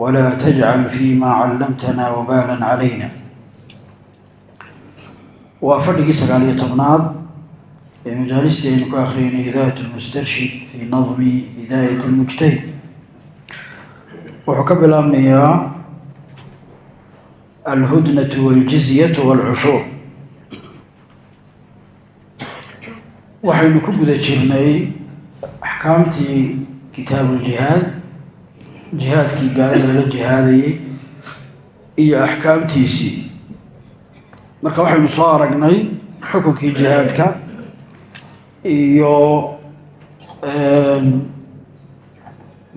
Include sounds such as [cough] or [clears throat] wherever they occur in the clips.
ولا تجعل فيما علمتنا وبالا علينا waa fadhigii sagaaliyo tobnaad ee majaalistii aynu ku akriynay hidaayat lmustarshid fii nadmi hidaayat lmujtahid wuxuu ka bilaabmayaa alhudnatu waljizyatu walcushuur waxaynu ku guda jirnay axkaamtii kitaabuuljihaad jihaadkii gaalada lala jihaadayay iyo axkaamtiisii. Marka waxaynu soo aragnay xukunkii jihaadka iyo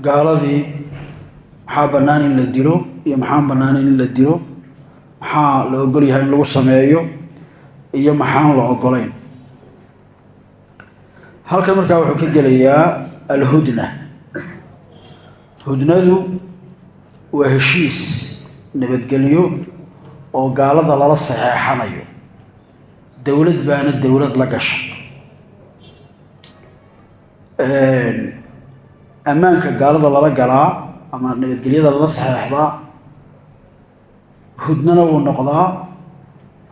gaaladii maxaa bannaan in la dilo iyo maxaan bannaanin in la dilo maxaa la ogol yahay in lagu sameeyo iyo maxaan la ogolayn. Halkan markaa wuxuu ka gelayaa alhudna hudnadu waa heshiis nabadgelyo oo gaalada lala saxeexanayo. Dowlad baana dowlad la gasha. Ammaanka gaalada lala galaa ama nabadgelyada lala saxeexdaa hudnana wuu noqdaa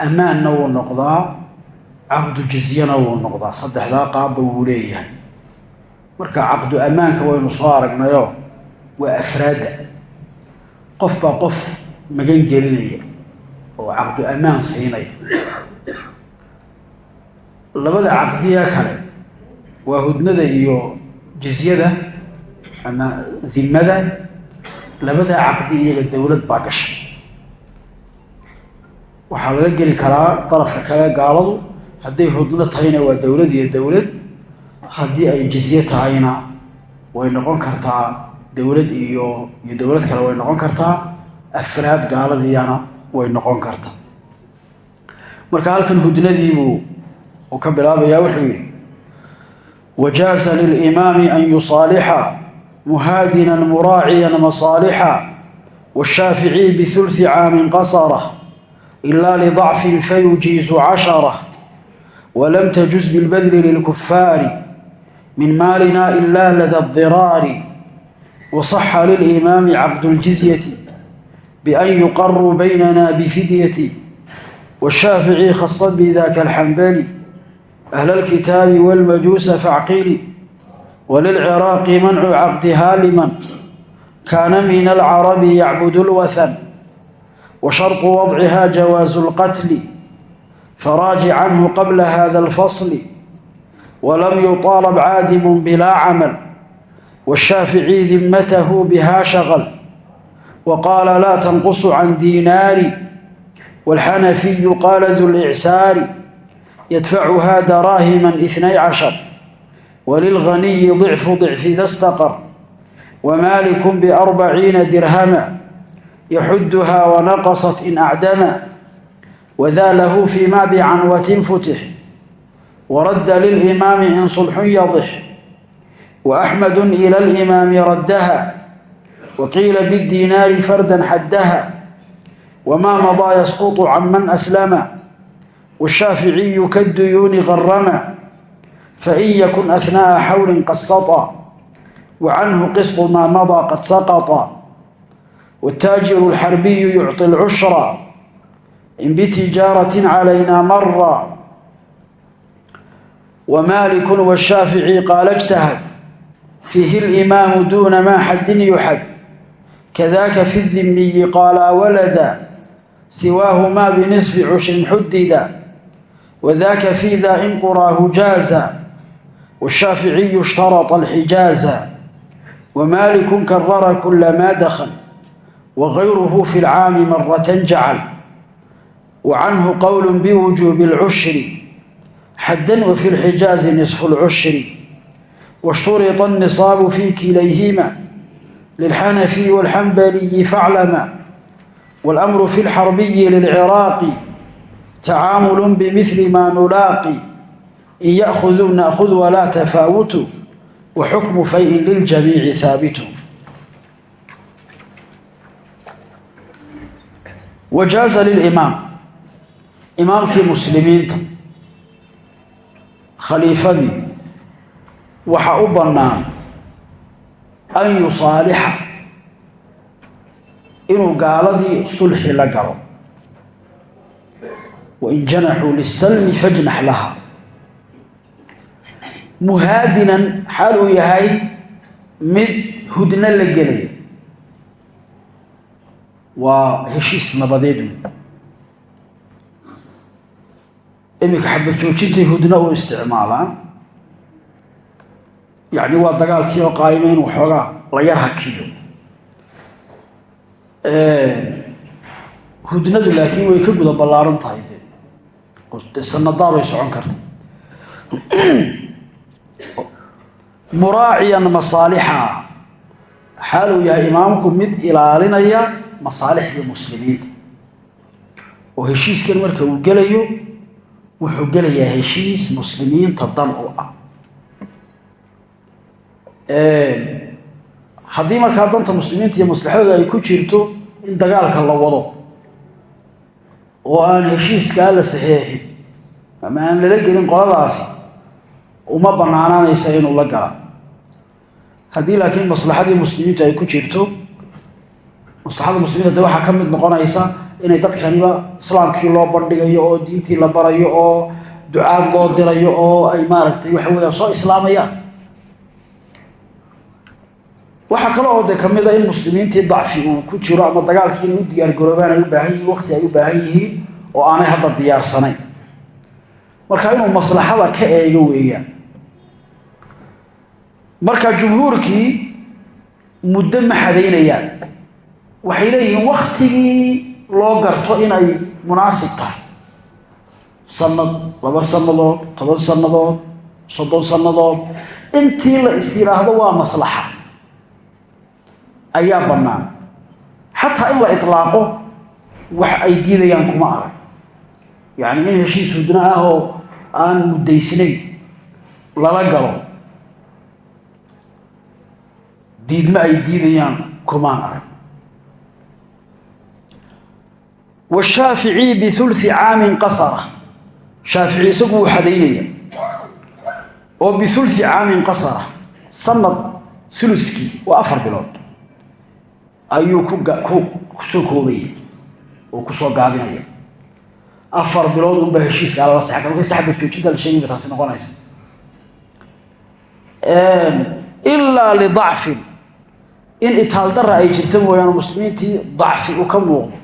ammaanna wuu noqdaa caqdu jizyana wuu noqdaa. Saddexdaa qaabba wuu leeyahay. Marka caqdu ammaanka waynu soo aragnayoo waa afraadda qof baa qof magan gelinaya oo caqdu ammaan siinaya. Labada caqdiya kale waa hudnada iyo jizyada ama dimada labada caqdi iyaga dowlad baa gashay. Waxaa laga geli karaa darafka kale gaaladu hadday hudno tahayna waa dowlad iyo dowlad haddii ay jizye tahayna way noqon kartaa dowlad iyo iyo dowlad kale way noqon kartaa afraad gaaladiiyana way noqon karta. Marka halkan hudnadiibuu uu ka bilaabayaa wuxuu yidhi wajaaza lilimaami an yusaalixa muhaadinan muraaciyan masaalixa washaaficiy bihulthi caamin qasara ila lidacfin fayujiizu cashara walam tajuz bilbadli lilkufaari min maalina ila lada diraari wasaxa lilimaami caqdu ljizyati بأن يقروا بيننا بفدية والشافعي خص بذاك الحنبلي أهل الكتاب والمجوس فاعقلي وللعراق منع عقدها لمن كان من العرب يعبد الوثن وشرط وضعها جواز القتل فراجع عنه قبل هذا الفصل ولم يطالب عادم بلا عمل والشافعي ذمته بها شغل وقال لا تنقص عن دينار والحنفي قال ذو الإعسار يدفعها دراهما اثني عشر وللغني ضعف ضعف ذا استقر ومالك بأربعين درهما يحدها ونقصت إن أعدم وذا له فيما بعنوة فتح ورد للإمام إن صلح يضح وأحمد إلى الإمام ردها وقيل بالدينار فردا حدها وما مضى يسقط عمن أسلم والشافعي كالديون غرما فإن يكن أثناء حول قد سطى وعنه قسط ما مضى قد سقط والتاجر الحربي يعطي العشرى إن بتجارة علينا مر ومالك والشافعي قال اجتهد فيه الإمام دون ما حد يحد كذاك في الذمي قال ولدا سواهما بنصف عشر حددا وذاك في ذا إن قراه جازا والشافعي اشترط الحجازا ومالك كرر كل ما دخل وغيره في العام مرة جعل وعنه قول بوجوب العشر حدا وفي الحجاز نصف العشر واشترط النصاب في كليهما للحنفي والحنبلي فاعلما والأمر في الحربي للعراق تعامل بمثل ما نلاقي إن يأخذوا نأخذ ولا تفاوت وحكم فيء للجميع ثابت وجاز للإمام إمامك waxa u bannaan an yusaalixa inuu gaaladii sulxi la galo. Wain janaxuu lisalmi fajnax laha. Muhaadinan xaal uu yahay mid hudno la gelay. Waa heshiis nabadeed. Iminka xabajoojintay hudna u isticmaalaan yacni waa dagaalkii oo qaayima in waxoogaa la yar hakiyo hudnadu laakiin way ka guda ballaaran tahay de. Sanadaar way socon karta. [clears throat] Muraaciyan masaalixa. Xaal uu yahay imaamku mid ilaalinaya masaalixda muslimiinta. Oo heshiiskan marka uu gelayo wuxuu gelayaa heshiis muslimiinta dan u ah haddii markaa danta muslimiinta iyo maslaxadooda ay ku jirto in dagaalka la wado oo aan heshiiskaa la saxeexin ama aan lala gelin qoladaasi uma banaanaanaysa inuu la gala. Haddii laakiin maslaxadii muslimiintu ay ku jirto maslaxada muslimiinta de waxaa ka mid noqonaysa inay dadkaniba islaamkii loo bandhigayo oo diintii la barayo oo ducaad loo dirayo oo ay maaragtay waxa weeyaan soo islaamayaan waxaa kale oo de ka mid a in muslimiintii dacfi uu ku jiro ama dagaalkii inay u diyaargaroobaan ay u baahan yihiin waqti ay u baahan yihiin oo aanay hadda diyaarsanayn. Marka inuu maslaxada ka eego weeyaan. Marka jumhuurkii muddo ma xadaynayaan. Waxay leeyihiin waktigii loo garto inay munaasib tahay. Sanad laba sannadood toban sannadood soddon sannadood. Intii la is yidhaahdo waa maslaxa ayaa bannaan. Xataa in la itlaaqo wax ay diidayaan kuma arag. Yacni in heshiis hudno ah oo aan muddaysnayn lala galo diidma ay diidayaan kumaan arag. Washaafici biulfi caamin qasara. Shaafici isagu wuu xadaynaya oo biulfi caamin qasara. Sanad ulukii waa afar bilood ayuu ku soo koobaya oo ku soo gaabinaya afar bilood unba heshiiska alala saxa marka iska joojinta la sheegayba taasi noqonaysa. Ilaa lidacfin in itaaldara ay jirta mooyaane muslimiintii dacfi u ka muuqdo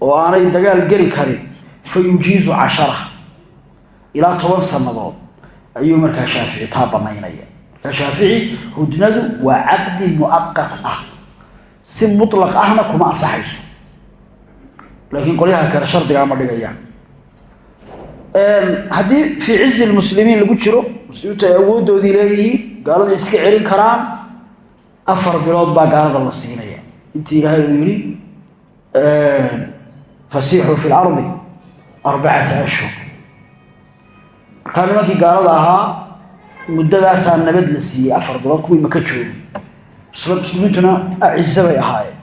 oo aanay dagaal geli karin fa yujiizu cashara ilaa toban sannadood ayuu markaa shaafici taa banaynaya. Markaa shaafici hudnadu waa caqdi muaqat ah si mutlaq ahna kuma ansaxayso. Laakiin qolyaha kale shardigaa ma dhigayaan. Haddii fii cizi lmuslimiin lagu jiro muslimiintu ay awooddoodii leeyihiin gaalada iska celin karaan afar bilood baa gaalada la siinaya. Intii ilaahay uu yihi fasiixuu fi lardi arbacata ashhur. Markaa nimankii gaalada ahaa muddadaasaa nabad la siiyey afar bilood kuwii maka joogi muslimiintuna acize bay ahaayeen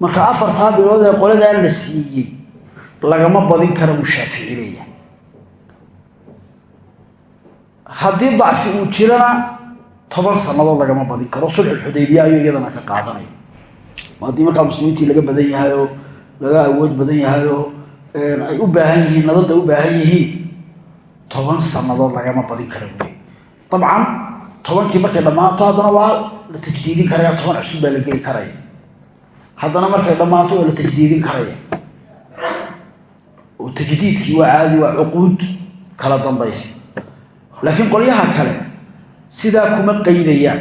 marka afartaa bilood ee qoladaa la siiyey lagama badin kara leeyahay. Haddii dacfi uu jirana toban sannadood lagama badin karo. Sulxulxudaybiya ayuu iyadana ka qaadanaya. Haddii markaa muslimiintii laga badan yahay oo laga awood badan yahay oo ay u baahan yihiin nabadda u baahan yihiin toban sannadood lagama badin kara buu dabcan tobankii markay dhammaato haddana waa la tajdiidin karaya toban cusub baa la geli karaya haddana markay dhammaato waa la tajdiidin karaya. Oo tajdiidkii waa caadi waa cuquud kala dambaysa. Laakiin qolyaha kale sidaa kuma qaydayaan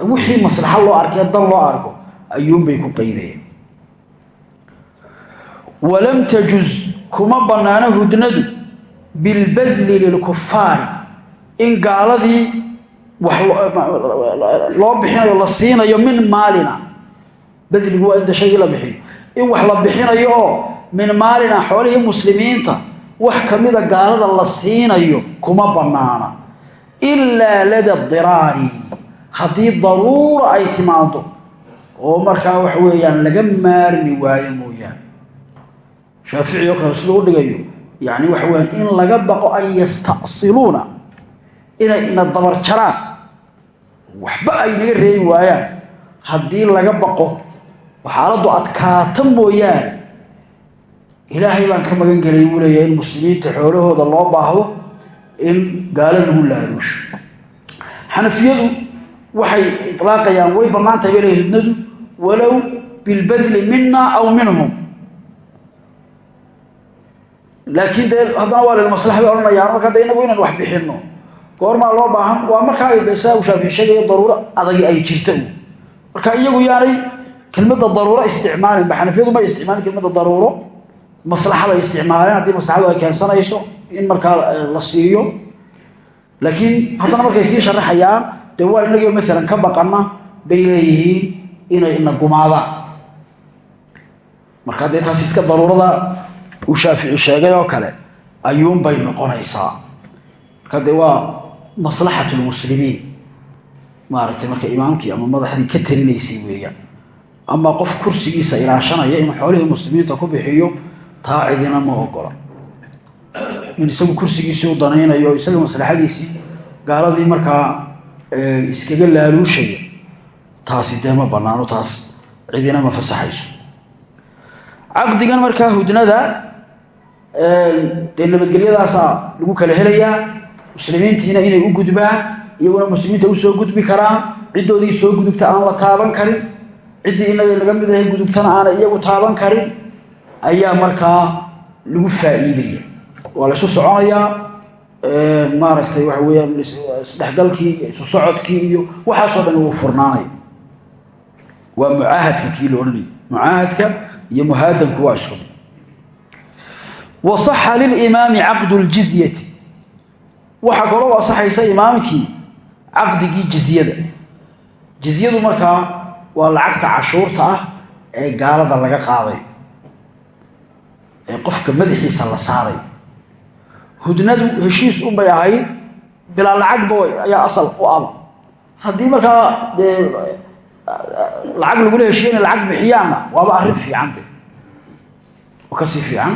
wixii maslaxo loo arkay dan loo arko ayuunbay ku qaydayaan walam tajuz kuma bannaano hudnadu bilbadli lilkufaari in gaaladii loo bixinayo la siinayo min maalina. Badligu waa inta shaygii la bixiyo. In wax la bixinayo oo min maalina xoolihii muslimiinta wax ka mida gaalada la siinayo kuma bannaana. Ilaa lada diraari. Haddii daruura ay timaado oo markaa waxa weeyaan laga maarmi waayo mooyaane. Shaafici oo kale siduu dhigayo yacni waxa weyaan in laga baqo an yastasiluuna inay ina dabar jaraan waxba ay naga reebi waayaan. Haddii laga baqo xaaladdu adkaata mooyaane. Ilaahay baan ka magan gelay wuu leeyahay in muslimiinta xoolahooda loo baahdo in gaalo lagu laaluusho. Xanafiyadu waxay ilaaqayaan way bannaan tahay bale hidnadu walow bilbadli mina aw minhum. Laakiin dee haddana waa lilmaslaxa bay odhanayaan marka de inagu inaan wax bixinno goormaa loo baahan? Waa markaa ay saa u shaafici sheegayo daruuro adagi ay jirta marka iyagu yaanay kelmadda daruuro isticmaalin ba xanafiyadu may isticmaalin kelmadda daruuro. Maslaxa bay isticmaaleen haddii maslaxadu ay keensanayso in markaa la siiyo. Laakiin haddana markay sii sharaxayaan dee waa inagio maalan ka baqana bay leeyihiin inay ina gumaadaan marka dee taasi iska daruurada uu shaafici sheegay oo kale ayuunbay noqonaysaa. Marka dee waa maslaxat lmuslimiin maaragtay marka imaamkii ama madaxdii ka talinaysay weeyaan ama qof kursigiisa ilaashanaya inuu xoolihii muslimiinta ku bixiyo taa cidina ma ogola. In isagu kursigiisii danaynayo isaga maslaxadiisii gaaladii markaa iskaga laaluushaya taasi dee ma bannaano taas cidina ma fasaxayso. Caqdigan markaa hudnada dee nabadgelyadaasaa lagu kala helayaa muslimiintiina inay u gudbaan iyaguna muslimiinta u soo gudbi karaan ciddoodii soo gudubta aan la taaban karin ciddii inaga naga mid ahay gudubtana aana iyagu taaban karin ayaa markaa lagu faa'iidaya waa la isu soconayaa maaragtay waxa weeyaan isdhexgalkii isu socodkii iyo waxaasoo dhan wuu furnaanaya. Waa mucaahadka kii la odhanayay mucaahadka iyo muhaadanku waa isku wasaxa lilimaami caqdu ljizyati waxaa kaloo asaxaysa imaamkii caqdigii jizyada. Jizyadu markaa waa lacagta cashuurta ah ee gaalada laga qaaday. Ee qofka madaxiisa la saaray. Hudnadu heshiis unbay ahayd bilaa lacagba ayaa asal u aba haddii markaa dee lacag lagula heshiiya inay lacag bixiyaanna waaba arrin fiicante oo ka sii fiican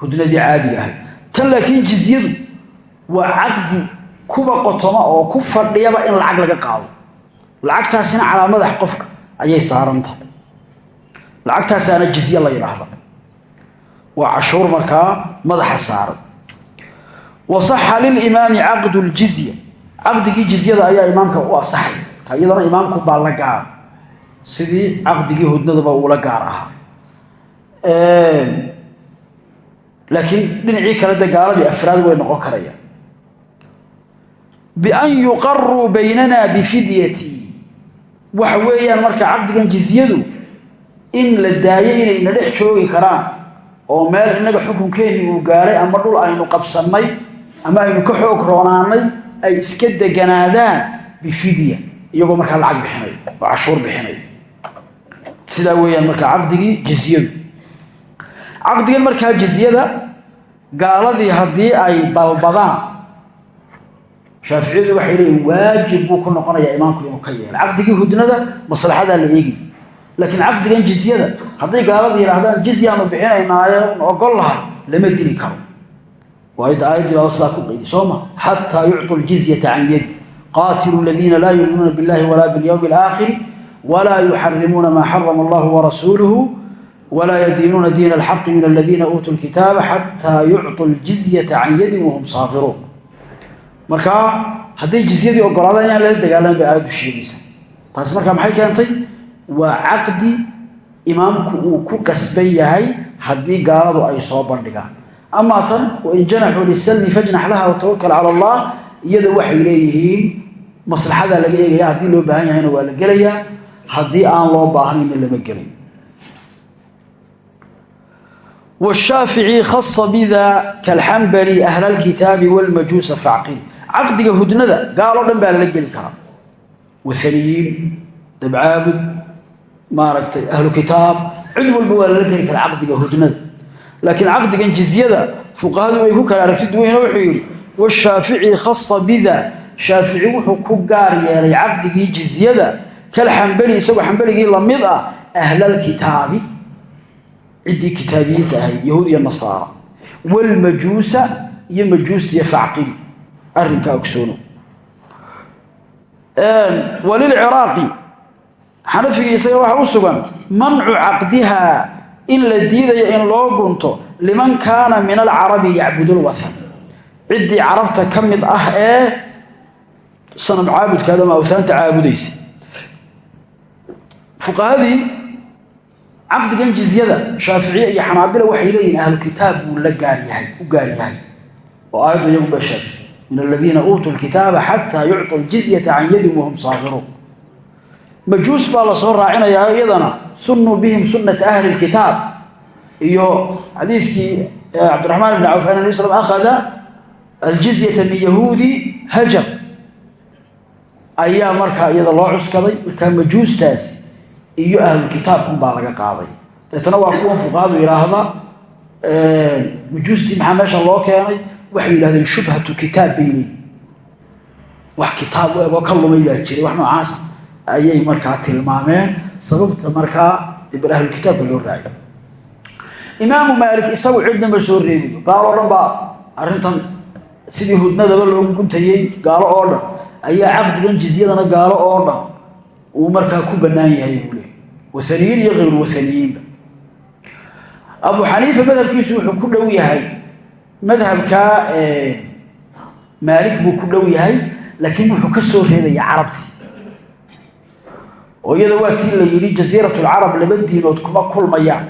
hudnadii caadiga ahayd. Tan laakiin jizyadu waa caqdi kuba qotoma oo ku fadhiyaba in lacag laga qaado. Lacagtaasina calaa madax qofka ayay saaran tahay lacagtaasaana jizye la yidhaahda waa cashuur markaa madaxa saaran wasaxa lilimaami caqdu ljizya caqdigii jizyada ayaa imaamka u asaxay. Ka iyadana baa la gaar. Sidii caqdigii hudnadaba uula gaar ahaa laakiin dhinacii kale de gaaladii afraad way noqon karayaan bian yuqaruu baynana bifidyati waxa weeyaan marka caqdigan jizyadu in la daayo inayna dhex joogi karaan oo meel innaga xukunkeennii uu gaadhay ama dhul aynu qabsannay ama aynu ka xoog roonaanay ay iska deganaadaan bifidya iyagoo markaa lacag bixinay oo cashuur bixinay sidaa weeyaan markaa caqdigii jizyadu caqdigan markaa jizyada shaaficiyadu waxay leeyiin waajib buu ku noqonayaa imaamku inuu ka yeelo caqdigii hudnada maslaxadaa la eegi laakiin caqdigan jizyada hadday gaalada yidhaahdaan jizyaanu bixinaynaayo ogol lahay lama dili karo waayadda aayaddii baaba sidaa ku qaydi soo ma xataa yucطu ljizyata can yadi qaatilu aladiina laa yuuminuuna biاllahi walaa biاlyowmi alaakhiri walaa yuxarimuuna maa xarama allahu warasuuluhu walaa yadiinuuna diina alxaqi min aladiina uutuu lkitaaba xataa yucطu ljizyata can yadin wahum saakiruun markaa hadday jizyadii ogolaadaan inaan lala dagaalaman bay aayaddu sheegaysa. Taasi markaa maxay keentay? Waa caqdi imaamku uu ku qasban yahay haddii gaaladu ay soo bandhigaan. Amaa tan wain janaxuu lisalmi fajnax laha watawakal cala allah iyada waxay leeyihiin maslaxadaa laga eegaya haddii loo baahan yahayna waa la gelayaa haddii aan loo baahnayna lama gelay washaafici khasa bida kalxambali ahla alkitaabi walmajuusa facqil caqdiga hudnada gaaloo dhan baa lala geli karaa wathaniyiin dabcaabud maaragtay ahlu kitaab cid walba waa lala geli karaa caqdiga hudnada laakiin caqdigan jizyada fuqahadu way ku kala aragti duwayna wuxuu yidhi washaafici khasa bida shaafici wuxuu ku gaar yeelay caqdigii jizyada kal xambali isagoo xambaligii ahlalkitaabi ciddii kitaabiyiinta ahayd yahuud iyo nasaara. Walmajuusa iyo majuusta iyo facqili arrinkaa ogsoono walilciraaqi xanafigii isaga waxa u sugan mancu caqdihaa in la diidayo in loo gunto liman kaana min alcarabi yacbudulwathan ciddii carabta ka mid ah ee sanam caabudkaada ama awhaanta caabudaysa caqdigan jizyada shaaficiye iyo xanaabila waxay leeyihiin ahlu kitaab buu la gaar yahay u gaar yahay. Oo aayaddu iyagu ba sheegtay min aladiina uutuu lkitaaba xataa yucطu ljizyata can yadin wahum saakiruun majuus baa la soo raacinayaa iyadana sunnuu bihim sunnata ahli lkitaab iyo xadiidkii cabdiraxmaan ibn cawf an nabi slam akhada aljizyata min yahuudi hajar ayaa markaa iyada loo cuskaday markaa majuustaas iyo ahlulkitaabkun baa laga qaaday. Deetana waa kuwan fuqahadu yidhaahda majuustii maxaa meesha loo keenay? Waxay yidhahdeen shubhatu kitaab bay leeyi wax kitaab u ka lumay baa jiray wax noocaas ayay markaa tilmaameen. Sababta markaa dibal ahlulkitaabka loo raaciyo imaamu maalik isagu cidnama soo reebiyo. Gaalo o dhan baa arrintan sidii hudnadaba loogu guntayey gaalo oo dhan. Ayaa caqdigan jizyadana gaalo oo dhan uu markaa ku bannaan yahay waaniyiin iyo hayru waaniyiinba abu xaniifa madhabkiisu wuxuu ku dhow yahay madhabka maalik buu ku dhow yahay laakiin wuxuu ka soo reebaya carabtii oo iyada waa tii la yidhi jasiirat lcarab laba diinood kuma kulmayaan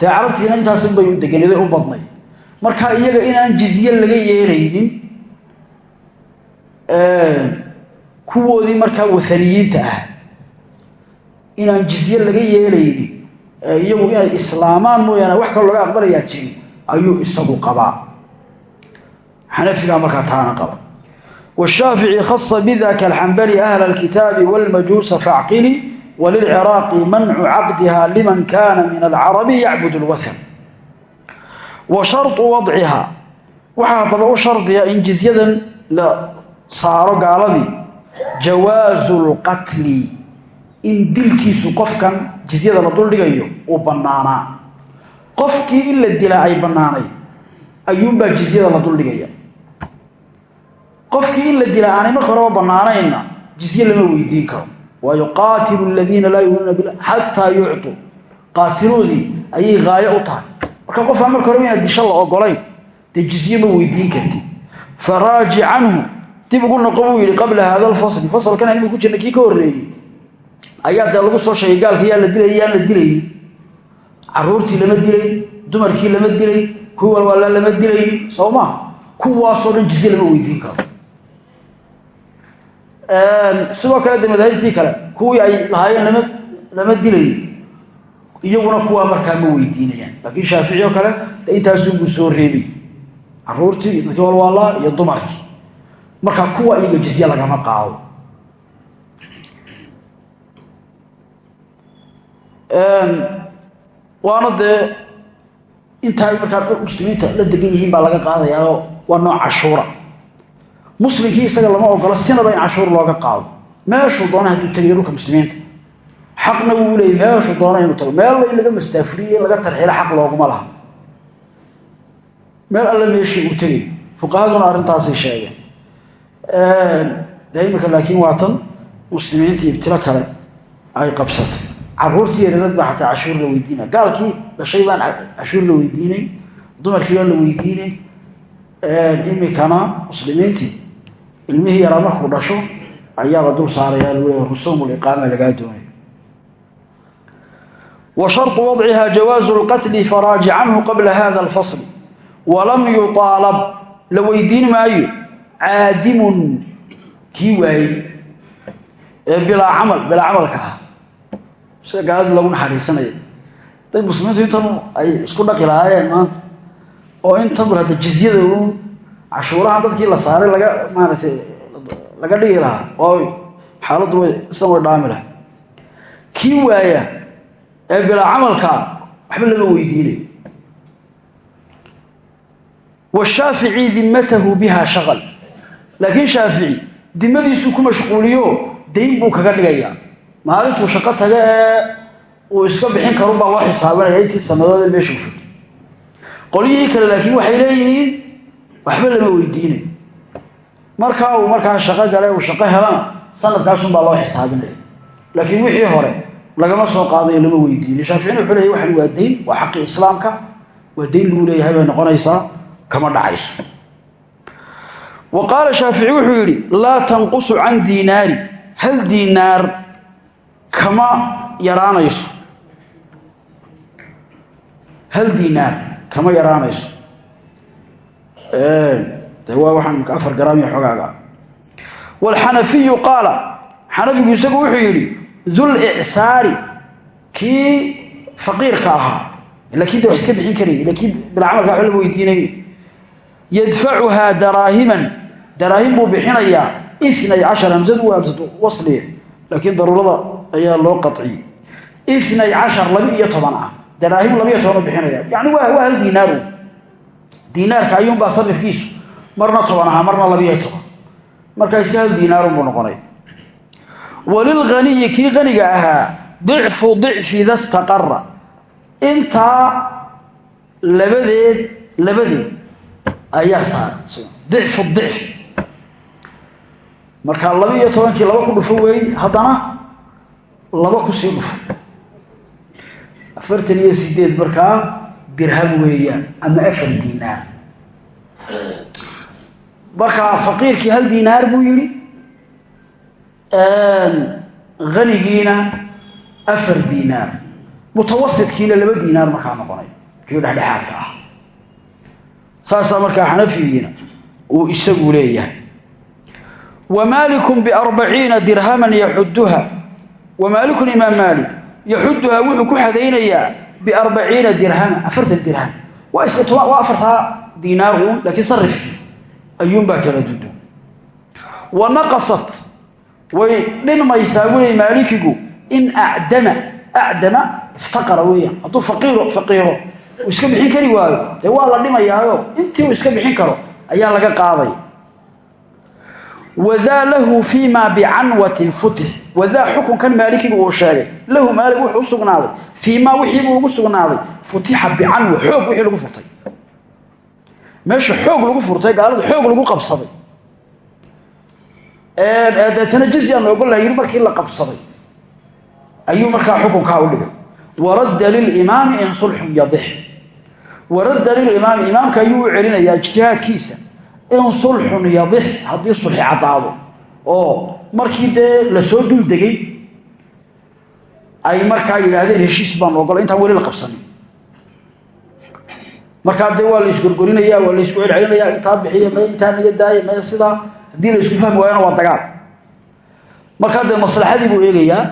dee carabtiina intaasin bay u deganeeday u badnay. Marka iyaga inaan jizye laga yeelaynin kuwoodii markaa waaniyiinta ah inaan jizye laga yeelaynin iyagu inay islaamaan mooyaane wax kaloo laga aqbalayaa jirin ayuu isagu qabaa. Xanafigaa markaa taana qaba. Washaafici khasa bidaka alxambali ahla alkitaabi walmajuusa facqili walilciraaqi mancu caqdiha liman kana min alcarabi yacbud lwathan wa sharطu wadciha waxaa haddaba u shardiya in jizyadan la saaro gaaladii jawaasu lqatli in dilkiisu qofkan jizyada la duldhigayo uu bannaanaa. Qofkii in la dilaa ay bannaanay ayuunbaa jizyada la duldhigaya. Qofkii in la dilaa aanay marka horeba bannaanaynna jizye lama weydiin karo. Waayo qaatilu aladiina laa yuminuuna billah xataa yuctuu qaatiloodii ayay haayo u tahay. Marka qofkaan marka horeba inaad disho la ogolayn dee jizye ma weydiin kartid. Faraaji canhu dib ugu noqo buu yidhi qabla haada alfasli fasalkan aynu ku jirna kii ka horreeyey ayaa dee lagu soo sheegay gaalka yaa la dilay yaan la dilayn caruurtii lama dilayn dumarkii lama dilayn kuwii walwaalaa lama dilayn soo maa kuwaasoo dhan jizye lama weydiin karo. Sidoo kale de madaahibtii kale kuwii ay lahaayeen lama lama dilayn iyaguna kuwaa markaa ma weydiinayaan. Laakiin shaafici oo kale de intaasuunbuu soo reebay. Caruurtii dadkii walwaalaa iyo dumarkii. Markaa kuwa iyaga jizye lagama qaado waana dee inta ay markaa muslimiinta la degan yihiin baa laga qaadayaa waa nooc cashuura. Muslimkii isaga lama ogolo sinaba in cashuur looga qaado. Meeshuu doona hadduu tegayo dhulka muslimiinta. Xaqna wuu leeyay meeshuu doona inuu tago. Meel in laga mastaafuriye laga tarxiilo xaq looguma laha. Meel alle meeshii uu tegay. Fuqahaduna arrintaasay sheegeen. De imika laakiin waa tan muslimiinta ibtilo kale ay qabsatay caruurtii yareerad baa xataa cashuur la weydiinay. Gaalkii dhashay baan cashuur la weydiinay dumarkii baan la weydiinay imikana muslimiintii ilmihii yaraa markuu dhasho ayaa la dul saaraya lagu leeya rusuum liqaama lagaa doonay. Wa sharطu wadciha jawaazu lqatli faraaji canhu qabla hada alfasl walam yuطaalab la weydiin maayo caadimun kii waayey ee bilaa camal bilaa camalka ah sida gaaladii lagu naxariisanaya day muslimiintu intan ay isku dhaqi lahaayeen maanta oo intan hadda jizyada uun cashuurahan dadkii la saaray laga maaragtay laga dhigi lahaa oo xaaladdu way isan way dhaami lahay kii waaya ee bilaa camalkaa waxba lama weydiinay washaafici dimatahu biha shaqal. Laakiin shaafici dimadiisuu ku mashquuliyo dayn buu kaga dhigayaa maalintuu shaqo taga ee uu iska bixin karunbaa loo xisaabinaya intii sanadood ee meesha ufurtay qolyihii kale laakiin waxay leeyihiin waxba lama weydiinay markaa uu markaa shaqo gale uu shaqo helana sanadkaasunbaa loo xisaabinaya laakiin wixii hore lagama soo qaadayo lama weydiinay shaaficina wuxuu leeyahy waxan waa dayn waa xaqi islaamka waa dayn lagu leeyahay bay noqonaysaa kama dhacayso. Wa qaala shaafici wuxuu yidhi laa tanqusu can diinaari kama yaraanayso. Hal diinaar kama yaraanayso. De waa waxaan afar garaam iyo xogaaga. Waalxanafiyu qaala xanafigu isagu wuxuu yidhi dul icsaari kii faqiirka ahaa. Lakin de wax iska bixin karayay lakiin bilcamalka waxba lama weydiinayn yadfacuhaa daraahiman daraahim buu bixinayaa inay cashar hamsadu hamsatu wasliya laakiin daruurada ayaa loo qaciyey inay cashar laba iyo toban ah. Daraahim laba iyo toban u bixinaya. Yani waa hal diinaaru diinaarka ayuunbaa sarifkiisu. Marna toban ahaa marna laba iyo toban. Markaa iska hal diinaarun buu noqonay. Walilghaniyi kii qaniga ahaa dicfu dicfi da staqara intaa labadeed labadeed ayaa saaran dicfu dicfi. Markaa laba iyo laba ku dhufo haddana laba ku sii dhufo. Afartan iyo sideed markaa dirham weeyaan ama afar diinaar markaa faqiirkii hal diinaar buu yidhi hanigiina afar diinaar mutawasidkiina laba diinaar markaa noqonay. Kii dhexdhexaadka ah. Saasaa markaa xanafigiina uu isagu leeyahay. Wa maalikun biarbaciina dirhaman yaxuduha wa maalikun imaam maalik yaxuduha wuxuu ku xadaynayaa biarbaciina dirhama afartan dirham. Waa afartaa diinaar uun laakiin sarifkii ayuunbaa kala dudu wa naqasat way dhinmaysaa buu leey maalikigu in acdama acdama iftaqara weeyaan. Hadduu faqiiro faqiiro uu iska bixin kari waayo dee waa la dhimayaayo? Intii uu iska bixin karo ayaa laga qaaday wadaa lahu fii ma bicanwatin futix wadaa xukunkan maalikigu uu sheegay. Lahu maalik wuxuu u sugnaaday. Fii maa wixiibuu ugu sugnaaday. Futixa bicanwa xoog wixii lagu furtay. Meesha xoog lagu furtay gaalada xoog lagu qabsaday. Deetana jizya noogolaa yidhi markii la qabsaday. Ayuu markaa xukunkaa u dhigay. Waradda lilimaami in sulxun yadix waradda lilimaami imaamka ayuu u celinayaa ijtihaadkiisa in sulxun yadix haddii sulxi caddaado. Oo markii dee la soo dul degay ay markaa yidhaahdeen heshiis baan ogola intaan weli la qabsanin. Markaa dee waa la isgorgorinaya waa la isku celcelinaya intaa bixiya me intaa naga daaya me sidaa haddii la isku fahmi waayana waa dagaal. Markaa dee maslaxadii buu eegayaa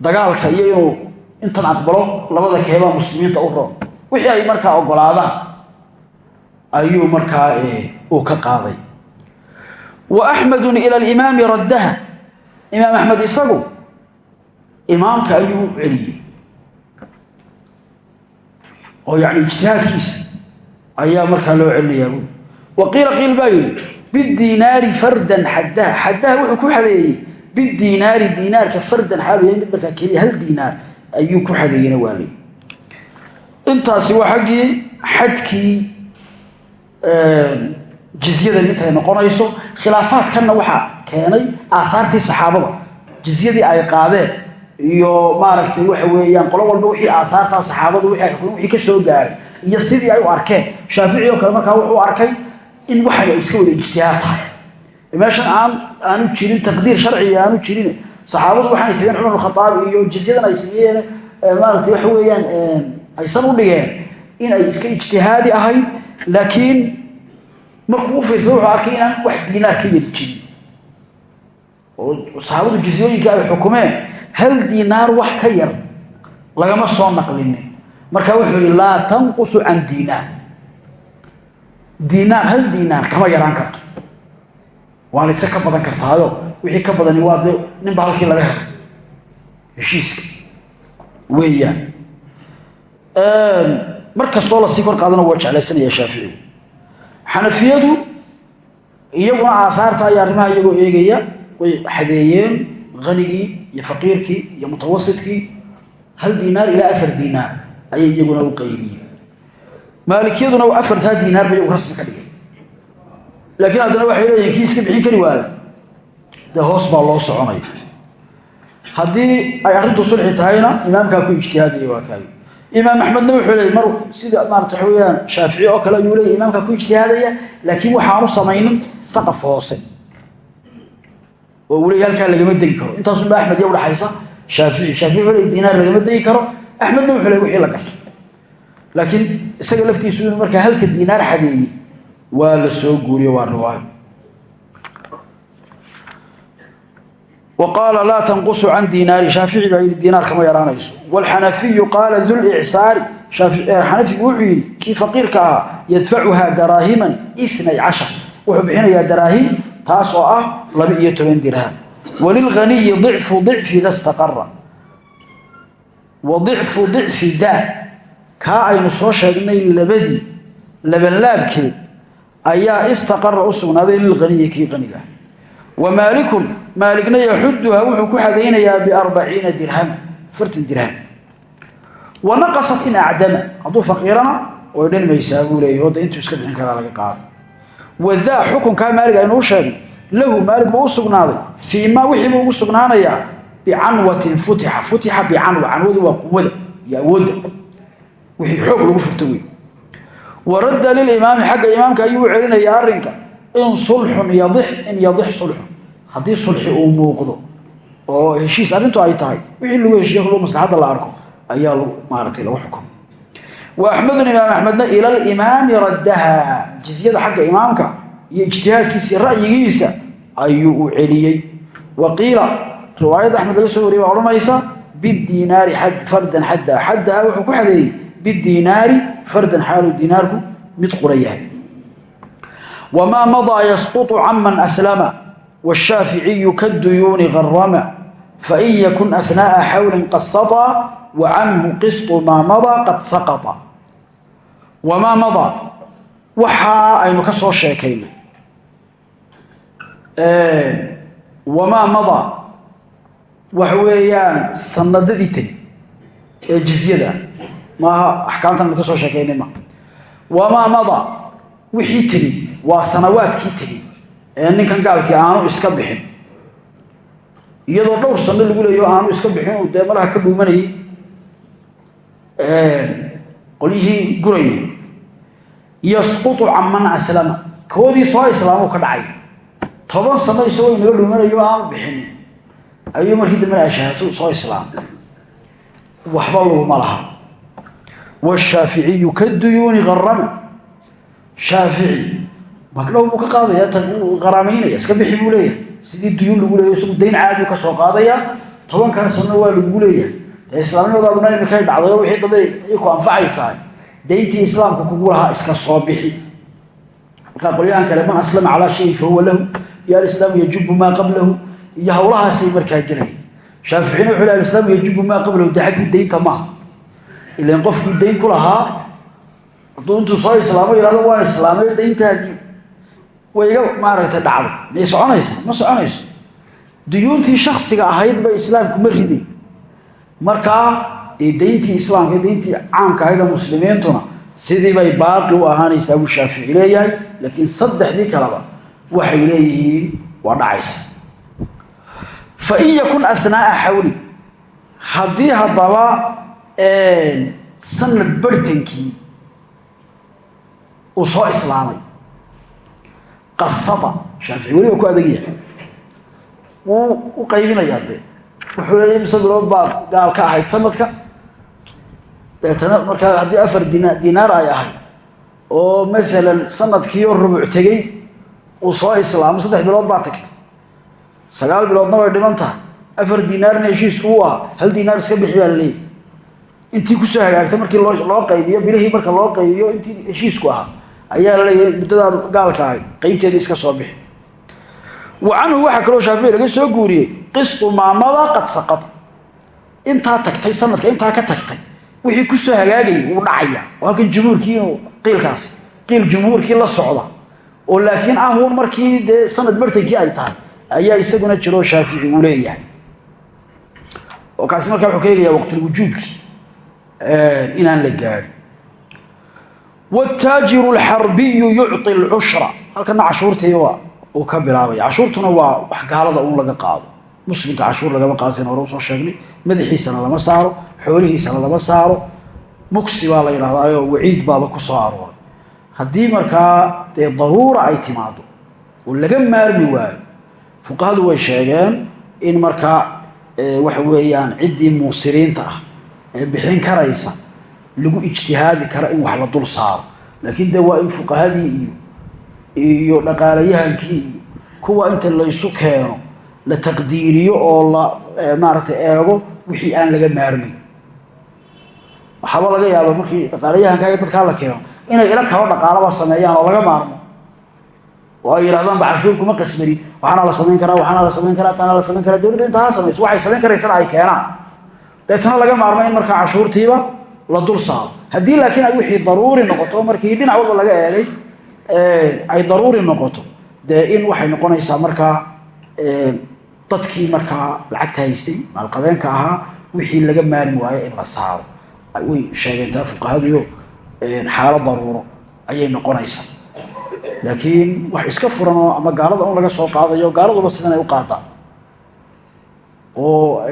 dagaalka iyo inuu intan aqbalo labada keebaa muslimiinta u roon. Wixii ay markaa ogolaadaan ayuu markaa uu ka qaaday. Wa axmedun ila alimaami raddaha. Imaam axmed isagu imaamka ayuu u celiyey. Oo yani ijtihaadkiisa ayaa markaa loo celinayaa buui wa qiila qiil baa yidhi bidiinaari fardan xaddaha. Xaddaha wuxuu ku xadeeyey bidiinaari diinaarka fardan xaalu yahay mid markaa keliya hal diinaar ayuu ku xadeeyena jizyadan intay noqonayso khilaafaadkanna waxaa keenay aahaartii saxaabada. Jizyadii ay qaadeen iyo maaragtay waxa weeyaan qolo walba wixii aahaartaa saxaabadu wixii ka soo gaaray iyo sidii ay u arkeen. Shaafici oo kale markaa wuxuu arkay in waxan ay iska wada ijtihaad tahay. Meeshan aan aanu jirin taqdiir sharciga aanu jirin saxaabadu waxaanay sameeyeen cumar khaaab iyo jizyadan ay sameeyeen maaragtay waxa weeyaan aysan u dhigeen in ay iska ijtihaadi ahayd laakiin markuu u fiirsado wuxuu arkay inaan wax diinaar ka yari jirin oo saxaabadu jizyooyinka ay xukumeen hal diinaar wax ka yar lagama soo naqlinin marka wuxuu yihi laa tanqusu can diinaar diinaar hal diinaar kama yaraan karto waana isa ka badan kartaayo wixii ka badani waa de ninba halkii laga helo heshiiska weeyaan mar kastoo la sii kor qaadana waa jeclaysanaya shaaficigu xanafiyadu iyaguna aahaarta iyo arrimaha iyagoo eegaya way xadeeyeen hanigii iyo faqiirkii iyo mutawasitkii hal diinaar ilaa afar diinaar ayay iyaguna u qaybiyeen. Maalikiyaduna afartaa diinaar ba iyagu rasmi ka dhigay laakiin haddana waxay leeyihiin kii iska bixin kari waayo. Dee hoos baa loo soconaya. Haddii ay arrintu sulxi tahayna imaamkaa ku ijtihaadaya waa kaayo imaam axmedna wuxuu leeyay mar sida maarata waxa weyaan shaafici oo kale ayuu leeyay imaamkaa ku ijtihaadaya laakiin waxaanu samaynin saqaf hoose oo uu leey halkaa lagama degi karo. Intaasunba axmed iyo udhaxaysa shaafici shaafici wuxuu leey diinaar lagama degi karo. Axmedna wuxuu leey wixii la garto. Laakiin isaga laftiisu inuu markaa halka diinaar xadeeyey waa la soo guuriye waa riwaayo wa qaala laa tanqusu can diinaari shaafici baa yidhi diinaar kama yaraanayso. Waalxanafiyu qaala dulcsaari xanafigu wuxuu yidhi kii faqiirka ahaa yadfacuhaa daraahiman inay cashar. Wuxuu bixinayaa daraahim taas oo ah laba iyo toban dirham walilghaniyi dicfu dicfi da staqara wa dicfu dicfi daa. Kaa aynu soo sheegnay labadii labanlaabkeed ayaa istaqara u sugnaaday lilghaniyi kii qaniga wa maalikun maaligna yaxuduha wuxuu ku xadaynayaa biarbaciina dirham afartan dirham. Wa naqasat in acdama hadduu faqiirana way dhanmaysaa buu leeyay odda intuu iska bixin karaa laga qaado. Wadaa xukunkaa maalig aynu u sheegnay lahu maalig buu u sugnaaday fii maa wixii buu ugu sugnaanayaa bicanwatin futixa futixa bicanwa canwadu waa quwada iyo awoodda wixii xoog lagu furto wey imaamka ayuu u celinayaa in sulxun yadix in yadix sulxun. Haddii sulxi uu muuqdo oo heshiis arrintu ay tahay wixii lagu heshiiye kulba maslaxadda la arko ayaa maaratay lagu xukumay wa axmedun imaam axmedna ila alimaami raddaha. Jizyada xagga imaamka iyo ijtihaadkiisa ra'yigiisa ayuu u celiyey. Wa qiila riwaayadda axmed laga soo wariyay baa odhanaysa bidiinaari fardan xadda. Xaddaha wuxuu ku xadeeyey bidiinaari fardan xaaluu diinaarku mid qura wamaa madaa yasqutu canman aslama washaaficiyu kaduyuuni garama fain yakun ahnaa'a xawlin qasata wa canhu qisطu maa madaa qad saqata wamaa madaa waxa aynu ka soo sheekaynay wamaa madaa waxa weeyaan sanadadii tegi ee jizyada maaha axkaamtan aynu ka soo sheekaynay ma wamaa madaa wixii tegi waa sanawaadkii tegi ee ninkan gaalkii aanu iska bixin. Iyadoo dhowr sano lagu leeyo aanu iska bixin uu dee malaha ka dhuumanayay qolyihii gurayay. Yasqutu canman aslama koodii soo islaamuu ka dhacay. Toban sano isagoo inaga dhuumanayo aanu bixinin. Ayuu markii dambena ashahatu soo islaam. Waxba laguma laha washaaficiyu kaduyuuni garama shaafici magdhow buu ka qaadaya uu qaraamaynaya iska bixi buu leeyahay. Sidii duyuun lagu leeyahy isagu dayn caadiu ka soo qaadaya tobankan sano waa lagu leeyahay. Dee islaamnimadaaduna imikay dhacdayo wixii dambe ay ku anfacaysaa dayntii islaamka kugu lahaa iska soo bixi. Markaa qolyahan kale man aslama calaa shayin fahuwa lahu iyo alislaamu yajubu maa qablahu. Iyo hawlahaasay markaa gelayeen shaaficina wuxuu le alislaamu yajubu maa qablahu dee xaggii daynta maaha qofkii dayn ku lahaa hadduu intuu soo islaamo yihahdo waan islaamay dayntaadii way iga maaragtay dhacday. May soconaysa ma soconayso. Duyuuntii shaksiga ahayd bay islaamku ma riday markaa dee dayntii islaamka dayntii caamka ahayda muslimiintuna sidii bay baaqi u ahaanaysaa buu shaafici leeyahay laakiin saddexdii kaleba waxay leeyihiin waa dhacaysa. Fa in yakun ahnaa'a xawli haddii haddaba sanad barhtankii uu soo islaamay. Qasada shaafici weliba ku adag yahay. Wuu u qaybinayaa dee. Wuxuu leeya mise bilood baa gaal ka ahayd sanadka? Deetana markaa haddii afar dina dinaar ay ahayd oo maalan sanadkiioo rubuc tegey uu soo islaamo saddex bilood baa tagtay. Sagaal biloodna way dhiman tahay. Afar dinaarna heshiisku u ahaa. Hal dinaar iska bixi baa la leeyahy intii ku soo hagaagta markii loo loo qaybiyo bilihii marka loo qaybiyo intii heshiisku ahaa ayaa la leeyahay gaalka ahay qaybteedii iska soo bixi. Wa canhu waxaa kaloo shaafici laga soo guuriyey qisطu maamada qad saqata intaa tagtay sanadka intaa ka tagtay wixii ku soo hagaagayay wuu dhacaya halkan jumhuurkii inuu qiilkaasi qiil jumhuurkii la socda. Oo laakiin ahuun markii dee sanad martankii ay tahay ayaa isaguna jiroo shaafici uu leeyahay. Oo kaasi markaa wuxuu ka eegayaa waqtulwujuubkii inaan la gaadhin wtaajiru alxarbiyu yucطi alcushra halkana cashuurtii uu ka bilaabaya cashuurtuna waa wax gaalada un laga qaado muslimka cashuur lagama qaadsan hore u soo sheegnay madaxiisana lama saaro xoolihiisana lama saaro muksi baa la yidhahdaayo waciid baaba ku soo arooray haddii markaa dee daruura ay timaado oo laga maarmi waayo fuqahadu way sheegeen in markaa waxa weeyaan ciddii muusiriinta ah ee bixin karaysa lagu ijtihaadi kara in wax la dul saaro. Laakiin de waa in fuqahadii iyo iyo dhaqaalayahankii iyo kuwa inta laysu keeno la taqdiiriyo oo la maaragtay eego wixii aan laga maarmayn waxaaba laga yaaba markii dhaqaalayahankaaga dadkaa la keeno inay ila kalo dhaqaalaba sameeyaan oo laga maarmo. Oo ay yidhahdaan ba cashuur kuma qasmanin waxaana la samayn karaa waxaana la samayn karaa taana la samayn karaa dowladda intaa ha samayso waxay samayn karaysana ay keenaan. Deetana laga maarmo in markaa cashuurtiiba la dul haddii laakiin ay wixii daruuri noqoto markii dhinac walba laga eegay ay daruuri noqoto dee in waxay noqonaysaa markaa dadkii markaa lacagta haystay maalqabeenka ahaa wixii laga maarmi waayo in la saaro. Way sheegeen taa fuqahadiyo xaalo daruuro ayay noqonaysaa. Laakiin wax iska furan oo ama gaalada un laga soo qaadayo gaaladuba sidan ay u qaadaan. Oo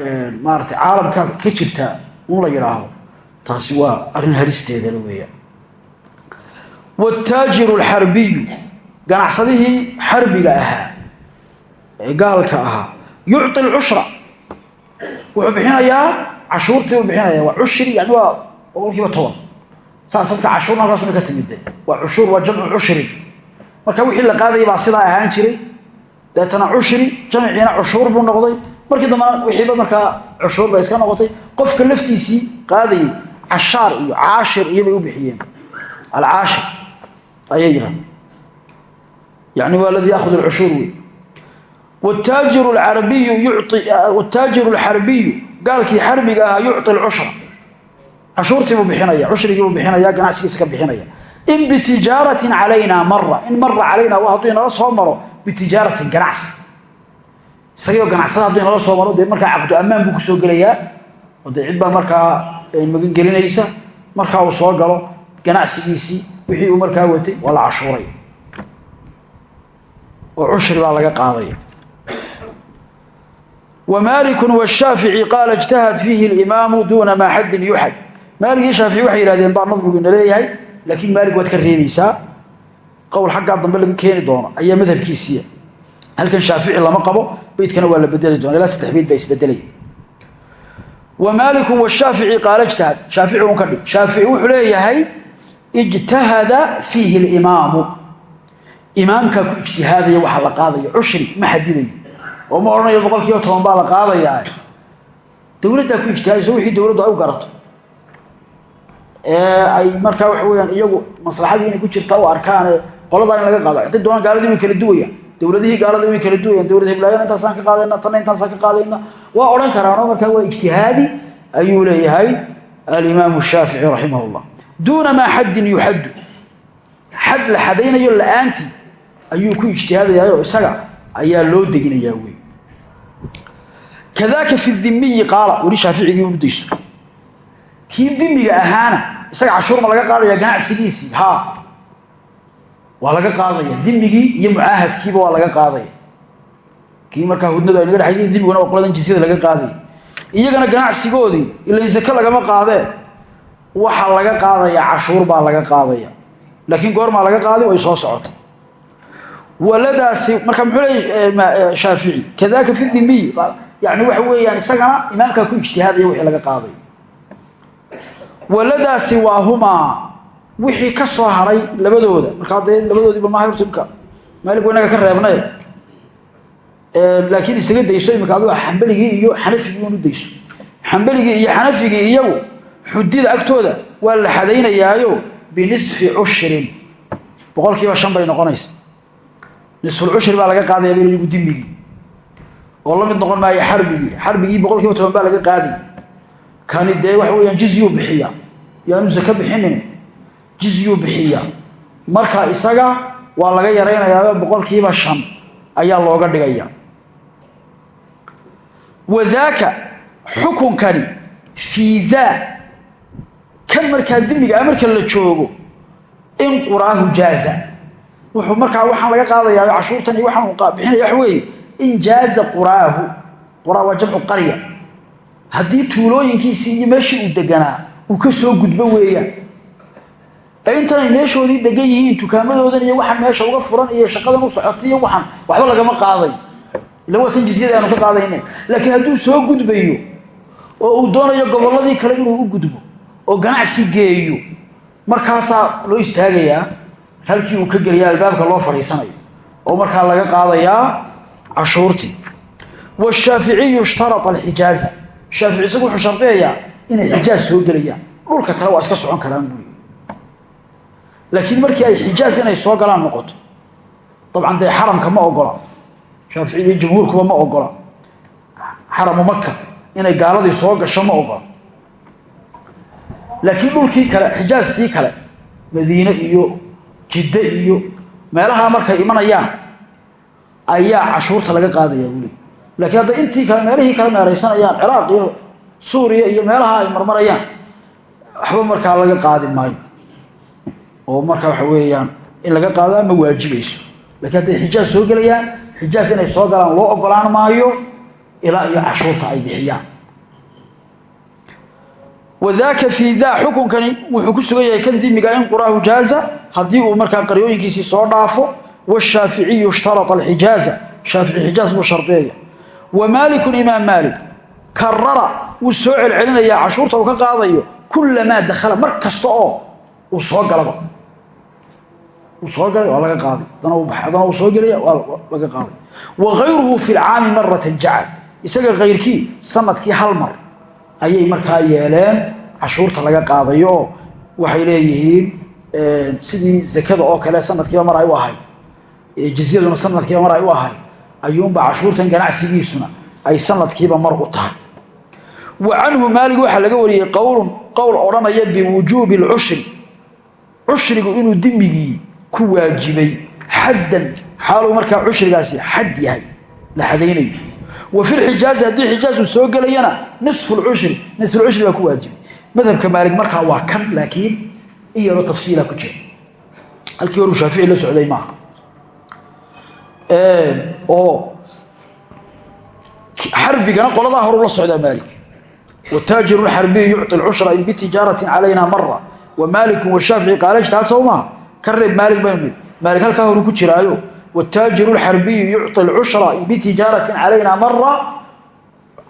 maaratay caalamka ka jirta un la yidhaahdo taasi waa arrin halisteedala weeyaan wataajiru alxarbiyu ganacsadihii xarbiga ahaa ee gaalka ahaa. Yucطi alcushra wuxuu bixinayaa cashuurtii u bixinaya waa cushri yani waa boqol kiiba toban. Saas marka cashuurna halkaasuna ka timide waa cushuur waa jamcu cushrin marka wixii la qaadayay baa sidaa ahaan jiray. Deetana cushri jamciina cushuur buu noqday. Markii dambana wixiiba markaa cushuur bay iska noqotay. Qofka laftiisii qaadayay cashaar iyo caashir iyobay u bixiyeen. Alcaashir ayay yidhahdeen. Yani waa aladii yakhud alcushuur wey yuci wataajiru alxarbiyu gaalkii xarbiga ahaa yucطi alcushra cashuurtiibuu bixinaya cushrigii buu bixinaya ganacsigiisa ka bixinaya. In bitijaaratin calayna mara in mara calayna waa hadduu inala soo maro bitijaaratin ganacsi. Isagao ganacsada hadduu inala soo maro dee markaa caqdu ammaan buu ku soo gelayaa oo dee cid baa markaa magangelinaysa markaa uu soo galo ganacsigiisii wixii uu markaa watay waa la cashuuray oo cushri baa laga qaadaya wa maaliku washaafici qaala ijtahad fiihi alimaamu duuna maa xaddin yuxad. Maaligii shaafici waxay yihahdeen baa nadmigu ina leeyahay laakiin maalig waad ka reebaysaa. Qowl xaggaa dambe laga keeni doono ayaa madhabkiisiiya. Halkan shaafici lama qabo beydkana waa la bedeli doona ilaa saddex beyd baa isbedelay maaliku washaafici qaala ijtahad shaafici un ka dhig. Shaafici wuxuu leeyahay ijtahada fiihi alimaamu. Imaamkaa ku ijtihaadaya waxa la qaadayo. Cushri ma xadidayo oo ma odhanayo boqol kiiba toban baa la qaadayaa. Dowladdaa ku ijtihaadayso ay u garato. Ee iyagu maslaxadii ku jirta u arkaane qoladaa in laga qaado. Hadday doonaan gaaladii kala duwayaan dowladihii gaalada way kala duwayaan dowlad heblaayana intaasaan ka qaadayna tanna intaasaan ka qaadayna. Waa odhan karaanoo markaa waa ijtihaadi ayuu leeyahay alimaamu shaafici raximah llah duuna maa xaddin yuxaddu. Xad la xadaynayo la'aantii ayuu ku ijtihaadayaayoo isaga ayaa loo deginayaa wey kadaaka fi dimiyi qaala weli shaaficigii unu dayso kii dimiga ahaana isaga cashuur ma laga qaadaya ganacsigiisii haa waa laga qaadaya. Dimigii iyo mucaahadkiiba waa laga qaadaya. Kii markaa hudnadu ay naga dhexaysay dimiguna waa qoladan jinsiyada laga qaadaya. Iyagana ganacsigoodii ila sake lagama qaadee waxa laga qaadaya cashuur baa laga qaadaya. Laakiin goormaa laga qaadi way soo socota. Waladaasi marka muxuu leeya shaafici kadaaka fi dimiyi yani waxa weeyaan isagana imaamkaa ku ijtihaadaya wixii laga qaaday waladaasi waa humaa wixii ka soo haray labadooda. Markaa dee labadoodiiba maaha horta imka maalig inaga ka reebnay laakiin isaga dayso imika adigo xambaligii iyo xanafigii unu dayso. Xambaligii iyo xanafigii iyagu xudida agtooda waa la xadaynayaayo binisfi cushrin. Boqol kiiba shan bay noqonaysa. Nisfulcushri baa laga qaadaya iyagu dimigii oo la mid noqon maayo xarbigii. Xarbigii boqol kiiba toban baa laga qaadaya kani dee waxa weyaan jizyuu bixiya. Yaanu zake bixinin jizyuu bixiya. Marka isaga waa laga yaraynayaa boqolkiiba shan ayaa looga dhigaya. Wadaaka xukunkani fii daa. Kan markaa dimiga marka la joogo in quraahu jaaza. Wuxuu markaa waxaan laga qaadayaa cashuurtan iyo waxaan bixinaya wax weeye in jaaza quraahu. Quraa waa jamcu qarya. Haddii tuulooyinkiisii iyo meeshii uu deganaa uu ka soo gudbo weeyaan ee intanay meeshoodii degan yihiin tukaamadoodan iyo waxaan meesha uga furan iyo shaqadan u socotay iyo waxaan waxba lagama qaaday. Ila waa tan jizyada aanu ka qaadayne laakiin hadduu soo gudbayo oo uu doonayo gobolladii kale inuu u gudbo oo ganacsi geeyo markaasaa loo istaagayaa halkii uu ka geliya albaabka loo fadhiisanayo oo markaa laga qaadayaa cashuurtii. Washaaficiyu ishtarata alxijaaza shaafici isagu wuxuu shardiyayaa inay xijaaz soo gelayaan. Dhulka kale waa iska socon karaan buuri laakiin markii ay xijaaz inay soo galaan noqoto dabcan dee xaramka ma ogola. Shaafici iyo jumhuurkuba ma ogola. Xaramu maka inay gaaladii soo gasho ma ogola. Laakiin dhulkii kale xijaastii kale madiine iyo jidde iyo meelahaa markay imanayaan ayaa cashuurta laga qaadaya wuli laakiin hadda intii kale meelihii kale meeraysanayaan ciraaq iyo suuriya iyo meelaha ay marmarayaan waxba markaa laga qaadi maayo oo markaa waxa weeyaan in laga qaado ama waajibayso lakiin hadday xijaas soo gelayaan xijaas inay soo galaan loo ogolaan maayo ilaa iyo cashuurta ay bixiyaan. Wadaaka fii daa xukunkani wuxuu ku sugan yahay kan dimiga in quraahu jaaza haddii uu markaa qaryooyinkiisii soo dhaafo washaaficiyu ishtarata alxijaaza shaafici xijaas buu shardeeya wa maalikun imaam maalik karara wuu soo celcelinayaa cashuurta uu ka qaadayo kulamaa dakhala mar kasta oo uu soo galaba soo galay waa laga qaaday. Haddana uu soo gelaya waa laga qaaday. Wa gayruhu fi lcaami maratan jacal isaga kayrkii sannadkii hal mar ayay markaa yeeleen. Cashuurta laga qaadayo waxay leeyihiin sidii zakada oo kale sanadkiiba mar ay u ahayd. Jizyaduna sanadkiiba mar ay u ahayd. Ayuunbaa cashuurtan ganacsigiisuna ay sanadkiiba mar u tahay. Wa canhu maalig waxaa laga wariyey qowlun qowl odhanaya biwujuubi lcushri cushrigu inuu dimigii ku waajibay xaddan xaaluu markaa cushrigaasi xad yahay. La xadaynayo wa fi lxijaazi haddii xijaazuu soo gelayana nisfu lcushri nisfulcushri baa ku waajibay. Madhabka maalig markaa waa kan laakiin in yaroo tafsiila ku jira. Halkii horuu shaafici la socday maaha. Oo xarbigana qoladaa horu la socdaa maalik. Wataajiru lxarbiyu yucطi lcushra in bitijaaratin calayna mara wa maaliku washaafici qaala ijtihaad sow maaha ka reeb maalig baynu maalik halkaa horu ku jiraayo. Wataajiru lxarbiyu yucطi lcushra in bitijaaratin calayna mara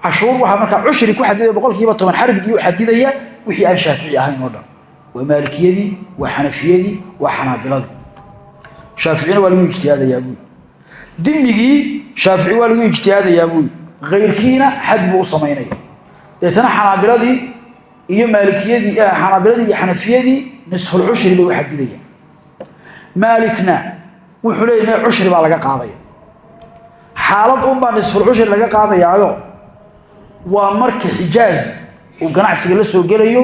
cashuur waxaa markaa cushri ku xadidaya boqolkiiba toban xarbigii u xadidaya wixii aan shaafici ahayn oo dhan. Waa maalikiyadii waa xanafiyadii waa xanaabiladii shaaficina waa lagu ijtihaadayaa buui dimigii shaafici waa lagu ijtihaadayaa buui kayrkiina xad buu u samaynaya. Deetana xanaabiladii iyo maalikiyadii xanaabiladii iyo xanafiyadii nisfulcushri bay u xadidaya maalikna wuxuu leeyay mee cushri baa laga qaadaya. Xaalad unbaa nisfulcushri laga qaadayaayo. Waa marka xijaaz uu ganacsiga la soo gelayo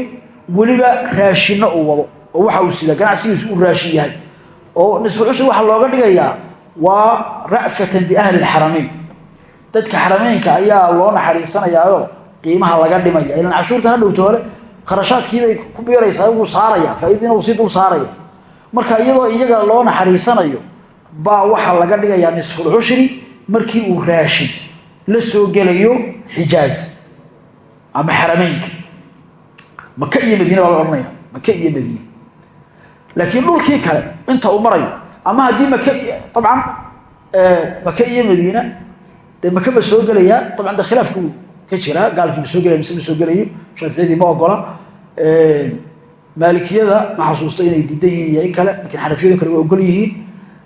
weliba raashinno uu wado oo waxa uu sida ganacsigiisu uu raashin yahay. Oo nisfulcushri waxaa looga dhigayaa waa ra'fatan biahli lxaramayn dadka xarameynka ayaa loo naxariisanayaayo qiimaha laga dhimaya. Ilan cashuurtan hadhowto hole kharashaadkiibay ku biiraysaa wuu saaraya faaidadiina uu sii dul saaraya marka iyadoo iyaga loo naxariisanayo baa waxaa laga dhigayaa nisfulcushri markii uu raashin la soo gelayo xijaaz ama xarameynka maka iyo madiine baa la odhanaya maka iyo madiine laakiin dhulkii kale inta uu marayo ama haddii maka dabcan maka iyo madiina dee maka ba soo gelayaa dabcan de khilaafku ka jiraa gaalkii ma soo gelaya mise ma soo gelayo shaaficiyadii ma ogola maalikiyada ma xasuusto inay diidan yihiin iyo kale lakiin xanafiyadu kale way ogol yihiin.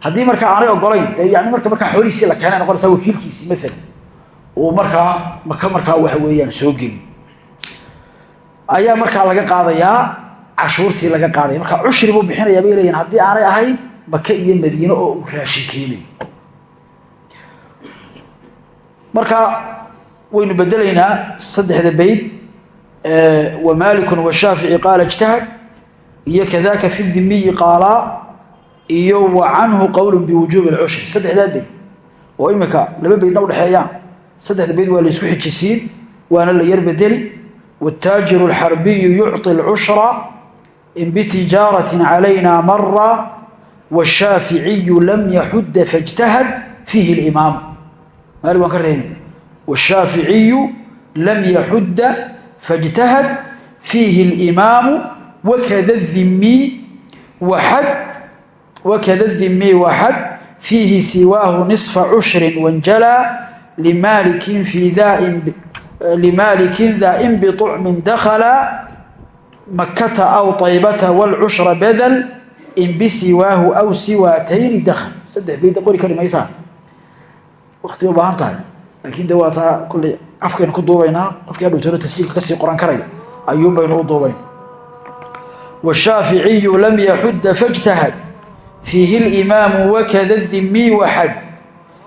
Haddii markaa aanay ogolayn de yani marka markaa xoolihiisii la keenay noqonaysaa wakiilkiisii maalan uu markaa maka markaa waxa weeyaan soo geli ayaa markaa laga qaadayaa cashuurtii laga qaadaya. Marka cushri buu bixinayaa bay leeyihiin haddii aanay ahayn maka iyo madiine oo uu raashin keenayo marka waynu bedelaynaa saddexda bayd wa malikun washaafici qaala ijtahad iyo kadaka fi dhimiyi qaalaa iyo wa canhu qowlun biwujuubi alcushri saddexdaa bayd oo imika laba baydna udhexeeyaan saddexda bayd waa la isku xijisiin waana la yar bedeli wاtaajiru اlxarbiyu yucطi اlcushra in btijaaraةi calayna mara wالshaaficiyu lam yaxuda faاjtahad fiihi اlimaam maali waan ka reebi wالshaaficiyu lam yaxuda faاjtahad fiihi اlimaamu wakada الdimiy waxad wakada الdimiy waxad fiihi siwaahu niصfa cushri wanjalaa limaalikin fii dain limaalikin daa'in biطucmin dakhala makata aw taybata wاlcushra badel in bisiwaahu aw siwaatayni dakhl saddex bayda qori kari maysaa wakti u baahan tahay laakiin de waa taa kulley afkaynu ku duubaynaa qofkii hadhowtano tasjiilka kasii qoran karaya ayuun baynu u duubayn washaaficiyu lam yaxudda fاjtahad fiihi اlimaamu wakada dimiy waxad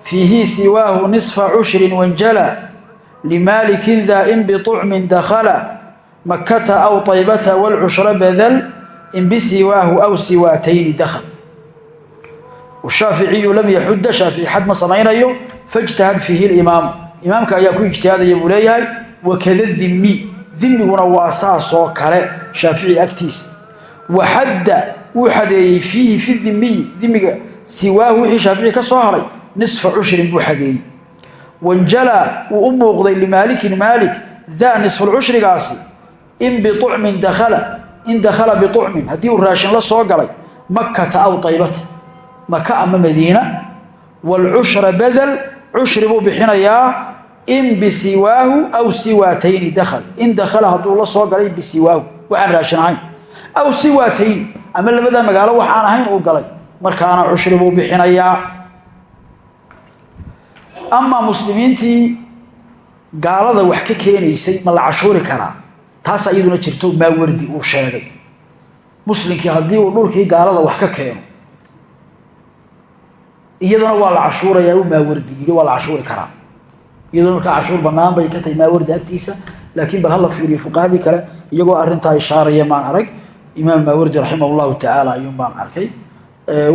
fiihi siwaahu niصfa cushri wanjala limaalikin daa'in biطucmin dakhala makata aw taybata wاlcushra badal in bisiwaahu aw siwaatayni dakhl shaaficiyu lam yaxuda shaafici xad ma samaynayo faاjtahad fiihi اlimaamu imaamka ayaa ku ijtihaadaya buu leeyahay wakada dimi dimiguna waa saasoo kale shaafici agtiisa. Waxadda wuu xadeeyey fiihi fi dimiyi dimiga siwaahu wixii shaafici ka soo haray nisfa cushrin buu xadeeyey wanjalaa wuu u muuqday limaalikin maalik daa nisfulcushrigaasi in biucmin dakhala in dakhala biucmin haddii uu raashin la soo galay makkata aw taybata maka ama madiina waalcushra badel cushri buu bixinayaa in bisiwaahu aw siwaatayni dakhal. In dakhala hadduu la soo galay bisiwaahu. Waxaan raashin ahayn. Aw siwaatayn ama labada magaalo waxaan ahayn uu galay. Markaana cushri buu bixinayaa. Amaa muslimiintii gaalada wax ka keenaysay ma la cashuuri karaa. Taas iyaduna jirto maawardi uu sheegay. Muslimkii haddii uu dhulkii gaalada wax ka keeno iyadana waa la cashuurayaa u maawardi yidhi waa la cashuuri karaa iyaduna markaa cashuur banaan bay ka tahay maawardi agtiisa laakiin bal hala fiiriyo fuqahadii kale iyagoo arrintaa ishaaraya maan arag. Imaam maawardi raximah llahu tacaala ayuun baan arkay.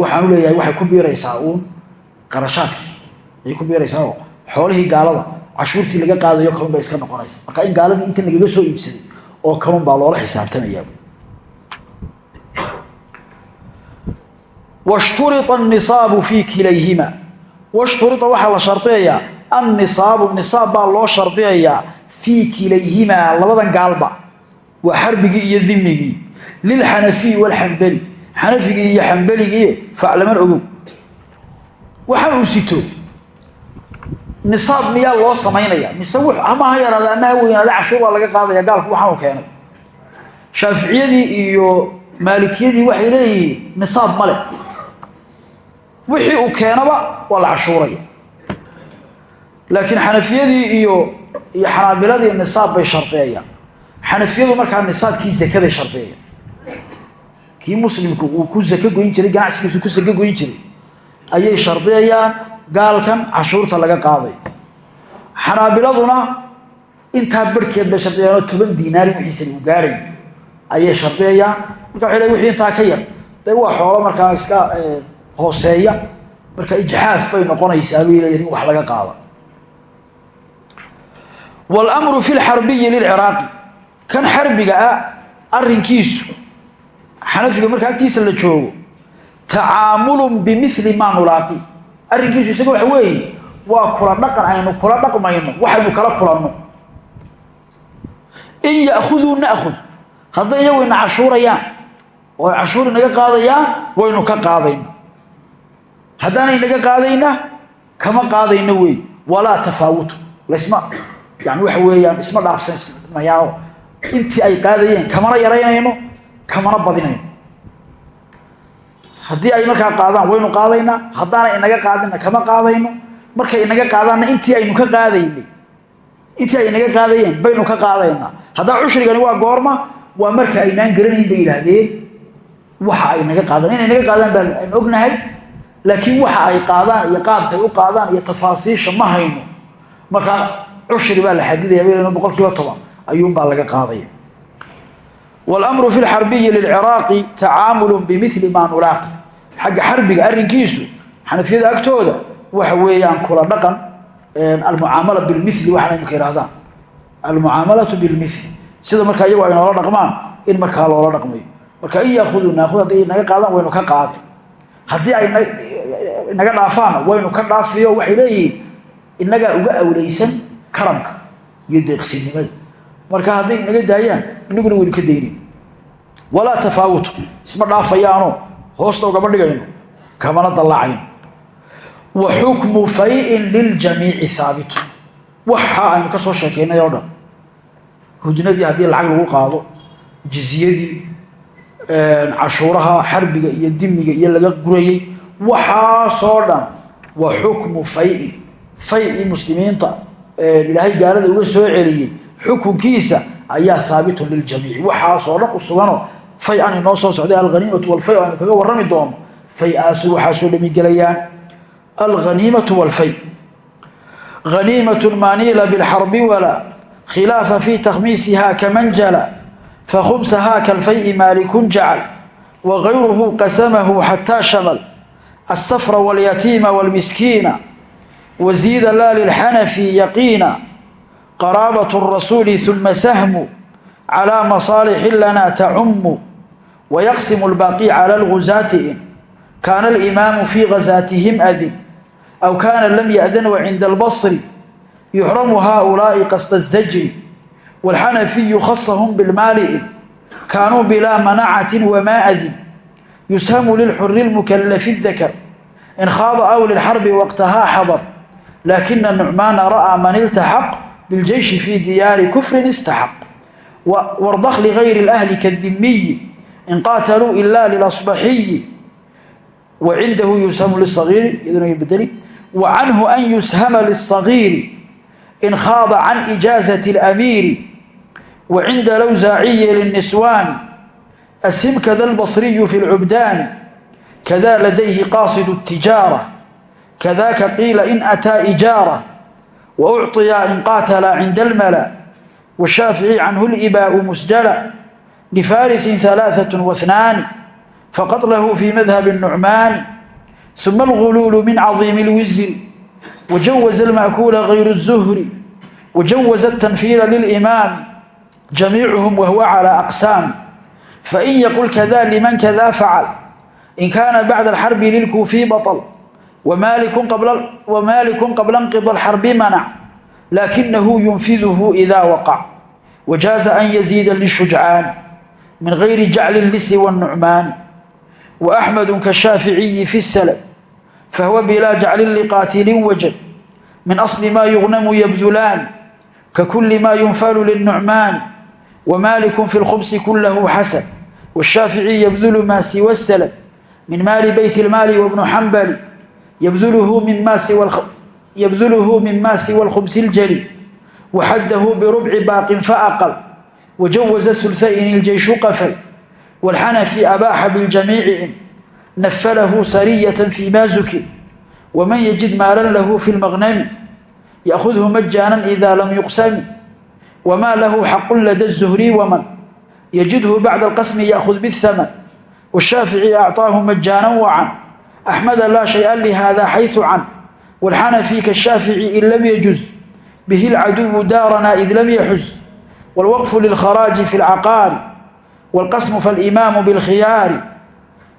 Waxaan u leeyahay waxay ku biiraysaa uun qarashaadkii. Ayay ku biiraysaa oo xoolihii gaalada cashuurtii laga qaadayo kalun bay iska noqonaysa marka in gaaladii inta lagaga soo iibsaday oo kalun baa loola xisaabtamaya washturia anisaabu fii kilayhima washturia waxaa la shardiyayaa annisaabu nisaab baa loo shardiyayaa fii kilayhimaa labadan gaalba waa xarbigii iyo dimigii lilxanafiyi walxambeli xanafigii iyo xambeligii faclaman ogow waxaan uu sito nisaab miyaa loo samaynaya mise w ama ha yaraada ama ha weynaada cashuur baa laga qaadaya gaalku waxaanu keenay shaaficiyadii iyo maalikiyadii waxay leeyihiin nisaab male wixii uu keenaba waa la cashuuraya laakiin xanafiyadii iyo iyo xanaabiladii nisaab bay shardeeyaan xanafiyadu markaa nisaabkii zakaday shardeeya kii muslimku uu ku zako goyn jiray ganacsigiisu ku zako goyn jiray ayay shardeeyaan gaalkan cashuurta laga qaaday. Xanaabiladuna intaa barhkeed bay shardiyaanoo toban diinaarin wixiisani uu gaadhay ayay shardiyayaan marka waxay le wixii intaa ka yar dee waa xoolo markaa iska hooseeya. Marka ijxaaf bay noqonaysaa leeyihiin in wax laga qaado. Wاlmru fi lxarbiyi lilciraaqi kan xarbiga ah arrinkiisu xanafiga marka agtiisa la joogo tacaamulun bimili maa nulaaqi arrinkiisu isaga waxa weeye waa kula dhaqan aynu kula dhaqmayno waxaynu kala kulanno. In ya'khuduu na'khud hadday iyagu ina cashuurayaan oo cashuur inaga qaadayaan waynu ka qaadayna haddaanay naga qaadayna kama qaadayno wey. Walaa tafaawutu lasma yani waxa weeyaan isma dhaafsanmayaano intii ay qaadayeen kamana yaraynayno kamana badinayno? Haddii ay markaa qaadaan waynu qaadaynaa. Haddaanay inaga qaadinna kama qaadayno? Markay inaga qaadaanna intii aynu ka qaadaynay intii ay inaga qaadayeen baynu ka qaadaynaa. Haddaa cushrigani waa goorma waa marka aynaan garanayn bay yidhaahdeen. Waxa ay naga qaadaan. Inay naga qaadaan baa aynu ognahay laakiin waxa ay qaadaan iyo qaabkay u qaadaan iyo tafaasiisha ma hayno. Markaa cushri baa la xadidaya boqol kiiba toban ayuunbaa laga qaadaya. Wاlmru fi lxarbiyi lilciraaqi tacaamulu bimili maa nulaaqi xagga xarbiga arrinkiisu xanafiyada agtooda waxa weeyaan kula dhaqan almucaamala bilmili waxaana imika yidhahdaan almucaamalatu bilmili sida markaa iyagu ay noola dhaqmaan in markaa loola dhaqmayo. Marka in yaakuduu naakud hadday naga qaadaan waynu ka qaadi haddii ay naga dhaafaana waynu ka dhaafiyo waxay leeyihiin inagaa uga awleysan karamka iyo deeqsinimada. Marka hadday naga daayaan inaguna waynu ka daynin. Walaa tafaawutu isma dhaafayaano hoosta ugama dhigayno kamana dallaacayno wa xukmu fayin liljamiici haabitu waxa aynu ka soo sheekeynay oo dhan. Hudnadii haddii lacag lagu qaado jizyadii cashuuraha xarbiga iyo dimiga iyo laga gurayey waxaasoo dhan wa xukmu fayin fay muslimiinta ilaahay gaalada uga soo celiyey xukunkiisa ayaa haabitun liljamiici waxaasoo dhan u suganoo fay aan inoo soo socday alhaniimatu walfay aynu kaga warrami doono fay-aasu waxaasoo dhami gelayaan. Alhaniimatu walfay. Haniimatun maaniila bilxarbi walaa khilaafa fii takhmiisiha kaman jala fakhumsaha kalfayi maalikun jacal wagayruhu qasamahu xataa shamal alsafra walyatiima walmiskiina waziida laa lilxanafi yaqiina qaraabatu rasuuli uma sahmu calaa masaalixi lana tacumu wayaqsimu lbaaqi cala lguzaati in kaana alimaamu fii ghazaatihim adin aw kaana lam yadan wacinda albasri yuxramu haulaai qasda azajri wاlxanafiyu khasahum bilmaali in kaanuu bilaa manacatin wamaa adin yushamu lilxuri lmukalafi dakar in khaada aw lilxarbi waqtahaa xadar laakina nucmaana ra'aa man iltaxaq biاljeyshi fii diyaari kufrin istaxaq wardakh ligayri اlahli kadimiyi in qaataluu ila lilasbaxiyi wa cindahu yushamu lisagiiri iyaduna bedeli wa canhu an yushama liلsagiiri in khaada can ijaazati اlamiiri wa cinda lawsaaciyi liلniswaani ashim kada اlbasriyu fi اlcubdaani kada ladayhi qaasidu الtijaara kadaka qiila in ataa ijaara wa ucطiya in qaatala cinda اlmala washaafici canhu libaau musjala لفارس ثلاثة واثنان فقط له في مذهب النعمان ثم الغلول من عظيم الوزر وجوز المأكول غير الزهر وجوز التنفير للإمام جميعهم وهو على أقسام فإن يقل كذا لمن كذا فعل إن كان بعد الحرب للكوفي بطل ومالك قبل, ومالك قبل انقضى الحرب منع لكنه ينفذه إذا وقع وجاز أن يزيد للشجعان من غير جعل اللس والنعمان وأحمد كالشافعي في السلم فهو بلا جعل لقاتل وجب من أصل ما يغنم يبذلان ككل ما ينفل للنعمان ومالك في الخبز كله حسن والشافعي يبذل ما سوى السلم من مال بيت المال وابن حنبل يبذله مما سوى الخ... يبذله مما سوى الخبز الجلي وحده بربع باق فأقل وجوز ثلثين الجيش قفل والحنفي أباح بالجميع إن نفله سرية فيما زكي ومن يجد مالا له في المغنم يأخذه مجانا إذا لم يقسم وما له حق لدى الزهري ومن يجده بعد القسم يأخذ بالثمن والشافعي أعطاه مجانا وعن أحمد لا شيئا لهذا حيث عن والحنفي كالشافعي إن لم يجز به العدو دارنا إذ لم يحز والوقف للخراج في العقار والقسم فالإمام بالخيار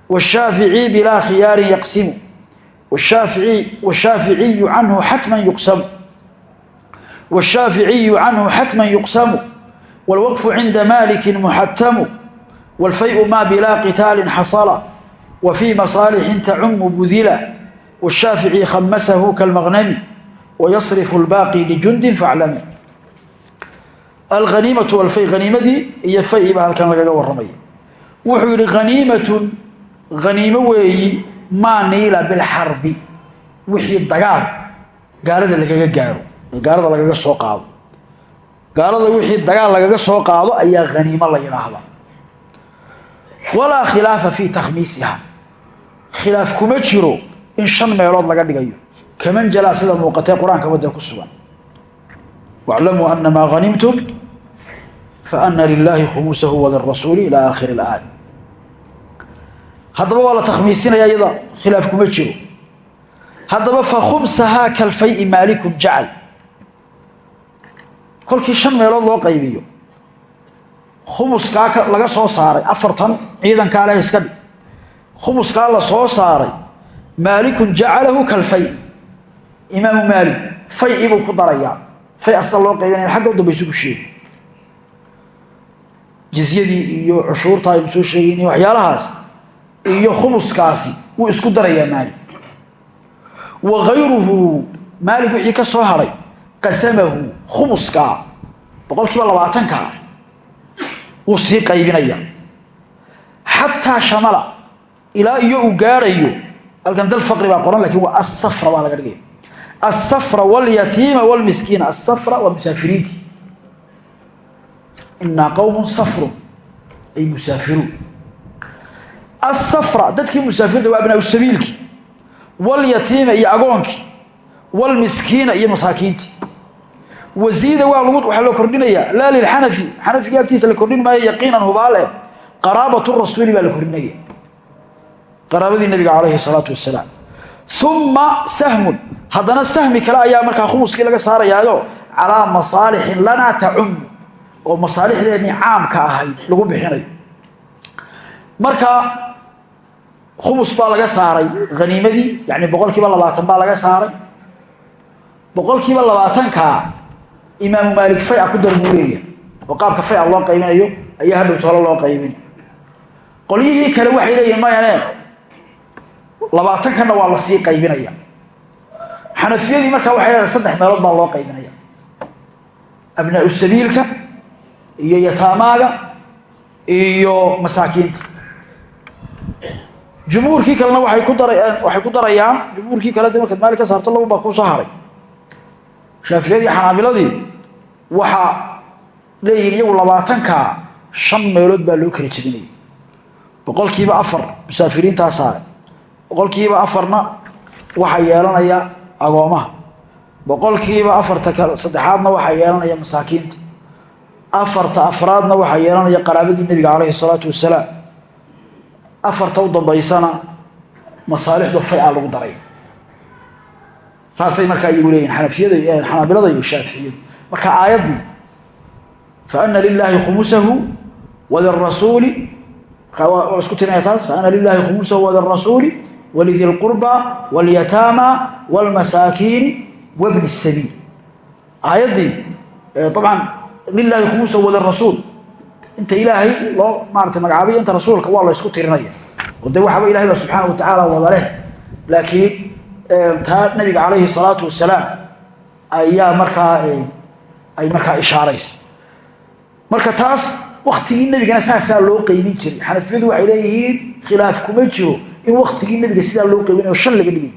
والشافعي بلا خيار يقسم والشافعي والشافعي عنه حتما يقسم والشافعي عنه حتما يقسم والوقف عند مالك محتم والفيء ما بلا قتال حصل وفي مصالح تعم بذلا والشافعي خمسه كالمغنم ويصرف الباقي لجند فاعلم alhaniimatu walfay haniimadii iyo fay baa halkan lagaga warramaya wuxuu yidhi haniimatun haniimo weeyi maa niila bilxarbi wixii dagaal gaalada lagaga gaaro ee gaalada lagaga soo qaado. Gaalada wixii dagaal lagaga soo qaado ayaa haniimo la yidhaahda walaa khilaafa fii takhmiisiha. Khilaaf kuma jiro in shan meelood laga dhigayo. Kaman jalaa sida muuqatee qur'aanka wadda ku sugan. Waclamuu ana maa hanimtum faana lilaahi khumuusahu walirasuuli ilaa aakhiri ilaaya haddaba waa la takhmiisinaya iyada khilaaf kuma jiro. Haddaba fa khumsahaa kalfayi maalikun jacal kolkii shan meelood loo qaybiyo. Khumuskaa laga soo saaray afartan ciidankaa leh iska dhig. Khumuskaa la soo saaray maalikun jacalahu kalfay. Imaamu maalik fay buu ku darayaa fay asal loo qaybinaya xagga u dambaysu ku sheegi jizyadii iyo cushuurta aynu soo sheegayn iyo waxyaalahaas iyo khumuskaasi wuu isku darayaa maalik. Wa gayruhu maalik wixii ka soo hadhay qasamahu khumuskaa boqol kiiba labaatankaa wuu sii qaybinaya. Xataa shamala ilaa iyo uu gaadhayo halkan dal faqri baa qoran laakiin waa asafra baa laga dhigaya asafra walyatiima wlmiskiina asafra waa musaafiriinti. Inaa qowmun ay musaafiruun. Asafra dadkii musaafiriinta waa abnaa sabiilki walyatiima iyo agoonkii wlmiskiina iyo masaakiintii wasiida waxaa loo kordhinayaa laa lilxanafi xanafiga agtiisa la kordhin maayo yaqiinan hubaal eh qaraabatu rasuuli baa la kordhinaya. Qaraabadii nabiga calayhi salaatu wasalaam uma sahmun. Haddana sahmi kale ayaa markaa khumuskii laga saarayaayo. Calaa masaalixin lanaa tacum. Oo masaalixdeennii caamka ahayd lagu bixinayo. Marka khumus baa laga saaray. Haniimadii yani boqol kiiba labaatan baa laga saaray. Boqol kiiba labaatankaa imaamu maalik faya ku dar buu leeyahay oo qaabka faya loo qaybinayo ayaa hadhowta hole loo qaybin. Qolyihii kale waxay leeyihiin mayane labaatankanna waa la sii qaybinaya. Xanafiyadii markaa waxay leedahay saddex meelood baa loo qaybinaya. Abnaau sabiilka iyo yataamaaga iyo masaakiinta. Jumhuurkii kalena waay ku darayaan jumhuurkii kale de markaad maali ka saarto laba baa kuu soo haray shaafiyadii xanaabiladii waxaa leeyihiin iyagu labaatankaa shan meelood baa loo kala jebinaya boqolkiiba afar musaafiriintaa saare boqolkiiba afarna waxaa yeelanaya agoomaha boqolkiiba afarta kale saddexaadna waxaa yeelanaya masaakiinta afarta afraadna waxaa yeelanaya qaraabadii nebiga calayhi salaatu wasalaam afarta u dambaysana masaalixda fay-a lagu daray saasay markaa iyagu leeyihiin xanafiyada xanaabilada iyo shaaficiyadu marka aayaddii fa ana lilaahi khumusahu walirasuuli markaa waa isku tirinaya taas fa ana lilaahi khumusahu walirasuuli walidi lqurba walyataama wlmasaakiini wabni sabiil. Aayaddii abcan lilaahi khumusahu walirasuul inta ilaahay loo maarata magacaabay inta rasuulka waa la ysku tirinaya. Oo de waxaba ilahay wa tacaala wada laakiin taa nabiga calayhi salaatu wasalaam ayaa markaa ay markaa ishaaraysa. Marka taas waktigii nebigana saasaa loo qeybin jiray. Xanafiyadu waxay leeyihiin khilaaf kuma jiro in waktigii nebiga sidaa loo qeybinayo shan laga dhigay.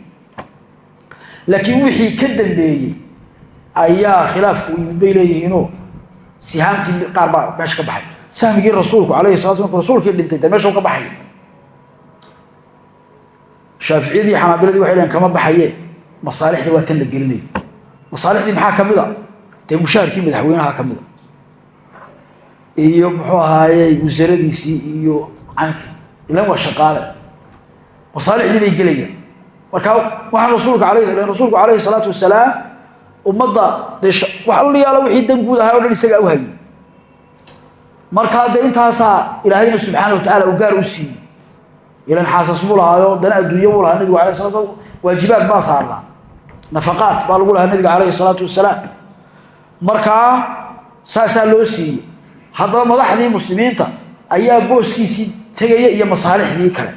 Laakiin wixii ka dambeeyey ayaa khilaafku yimid bay leeyihiinoo sihaantii qaar baa meesha ka baxay. Sahmigii rasuulku alayhi sala sl rasuulkii dhintay de meesha ka baxaya shaaficiyadii xanaabiladii waxay lehin kama baxaye masaalixda waa tan la gelinayo. Masaalixdii maxaa ka mid a? Madaxweynaha ka iyo muxuu ahaaye wasaaradiisii iyo cankii ilan waa shaqaale. Masaalixdii bay gelayaan. Marka waxaan rasuulka alay rasuulku calayhi salaatu wasalaam ummadda dee wax la yaalo wixii dan guud ahaa o dhan isagaa u hayay. Markaa dee intaasaa ilaahayna subxaana wa tacala u gaar u siiyey ilan xaasas buu lahaayo dana adduunye buu lahaa nabigu alay slam waajibaad baa saarnaa. Nafaqaat baa lagu lahaa nabiga calayhi salaatu wasalaam markaa saasaa loo siiyey. Haddaba madaxdii muslimiinta ayaa booskiisii tegaya iyo masaalixdii kale.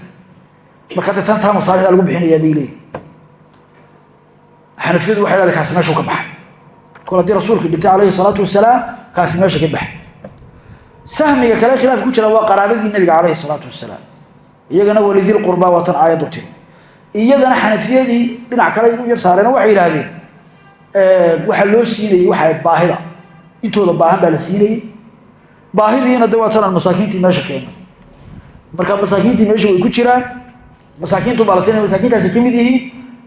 Marka dee tantaa masaalixda lagu bixinayaa bay leeyihi xanafiyadu waxay leedahay kaasi meeshuu ka baxay. Kol haddii rasuulkii dhintay calayhi salaatu wasalaam kaasi meesha ka baxay. Sahmiga kale khilaaf ku jira waa qaraabadii nabiga iyagana walidil qurbaa waa tan aayaddu tiri iyadana xanafiyadii dhinac kale u yar saareena waxay yidhaahdeen waxaa loo siinayey waxa ayd baahida. Intooda baahan baa la siinayey baahidiina de waa tanaan masaakiintii meesha keenay marka masaakiintii meesha way ku jiraan masaakiintu baa la siinaya masaakiintaasi ka mid yihiin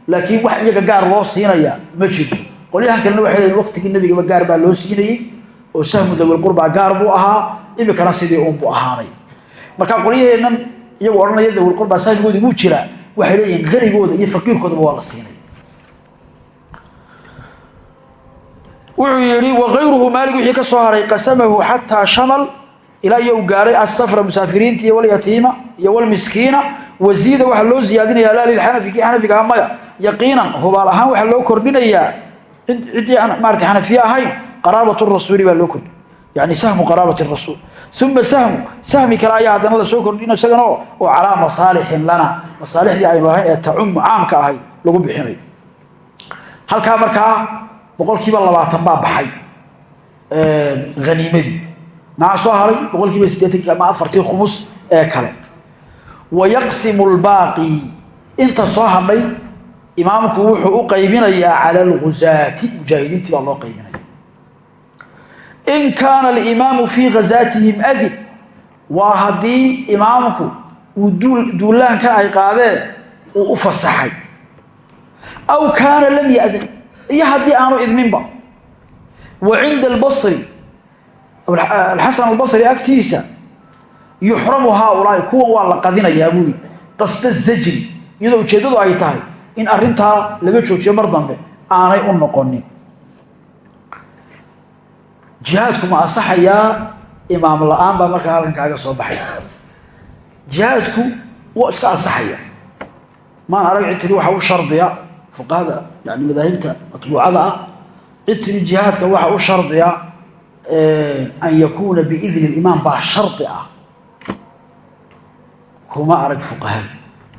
laakiin wax iyaga gaar loo siinaya ma jirto. Qolyahan kalena waxay leeyiin waqtigii nebigaba gaar baa loo siinayey oo sahmu dawilqurbaa gaar buu ahaa imikana sidii uunbuu ahaaday marka qolyaheennan iyagu odhanaya dawilqurbaa sahmigoodi wuu jiraa waxay leeyihiin hanigooda iyo faqiirkoodaba waa la siinay. Wuxuu yidhi wakayruhu maalig wixii ka soo haray qasamahu xataa shamal ilaa iyo u gaadhay asafra musaafiriinta iyo walyatiima iyo walmiskiina wasiida waxaa loo ziyaadinaya laa lilxanafi kii xanafigaha maya. Yaqiinan hubaal ahaan waxaa loo kordhinayaa. Ciddii maarata xanafiye ahayn qaraabat rasuuli baa loo kordhi yani sahmu qaraabati rasuul uma sahmu sahmi kale ayaa haddana la soo kordhino isagana oo calaa masaalixin lana masaalixdii aynu lahayn ee tacumu caamka ahayd lagu bixinayo halkaa markaa boqolkiiba labaatan baa baxay haniimadii maxaa soo haray boqolkiiba siddeetanki ama afartii khumus ee kale wa yaqsimu lbaaqi inta soo hadhay imaamku wuxuu u qaybinayaa cala alguzaati mujaahidiintii baa loo qaybinaya in kaana alimaamu fii ghazaatihim adin waa haddii imaamku uu duulaankan ay qaadeen uu u fasaxay aw kaana lam yadin iyo haddii aanu idminba wa cinda albasri alxasan albasri agtiisa yuxramu haaulaai kuwan waa la qadinayaa buuri qasda zajri iyadoo ujeeddadu ay tahay in arrintaa laga joojiyo mar dambe aanay u noqonin jihaadku ma asaxayaa imaam la'aan baa markaa halkankaaga soo baxaysa. Jihaadku waa iska ansaxaya. Maan arag cid tiri waxa u shardiya fuqahada yani madaahibta matbuucada ah. Cid tiri jihaadka waxa u shardiya an yakuuna biidni limaam baa shardi ah. Kuma arag fuqahada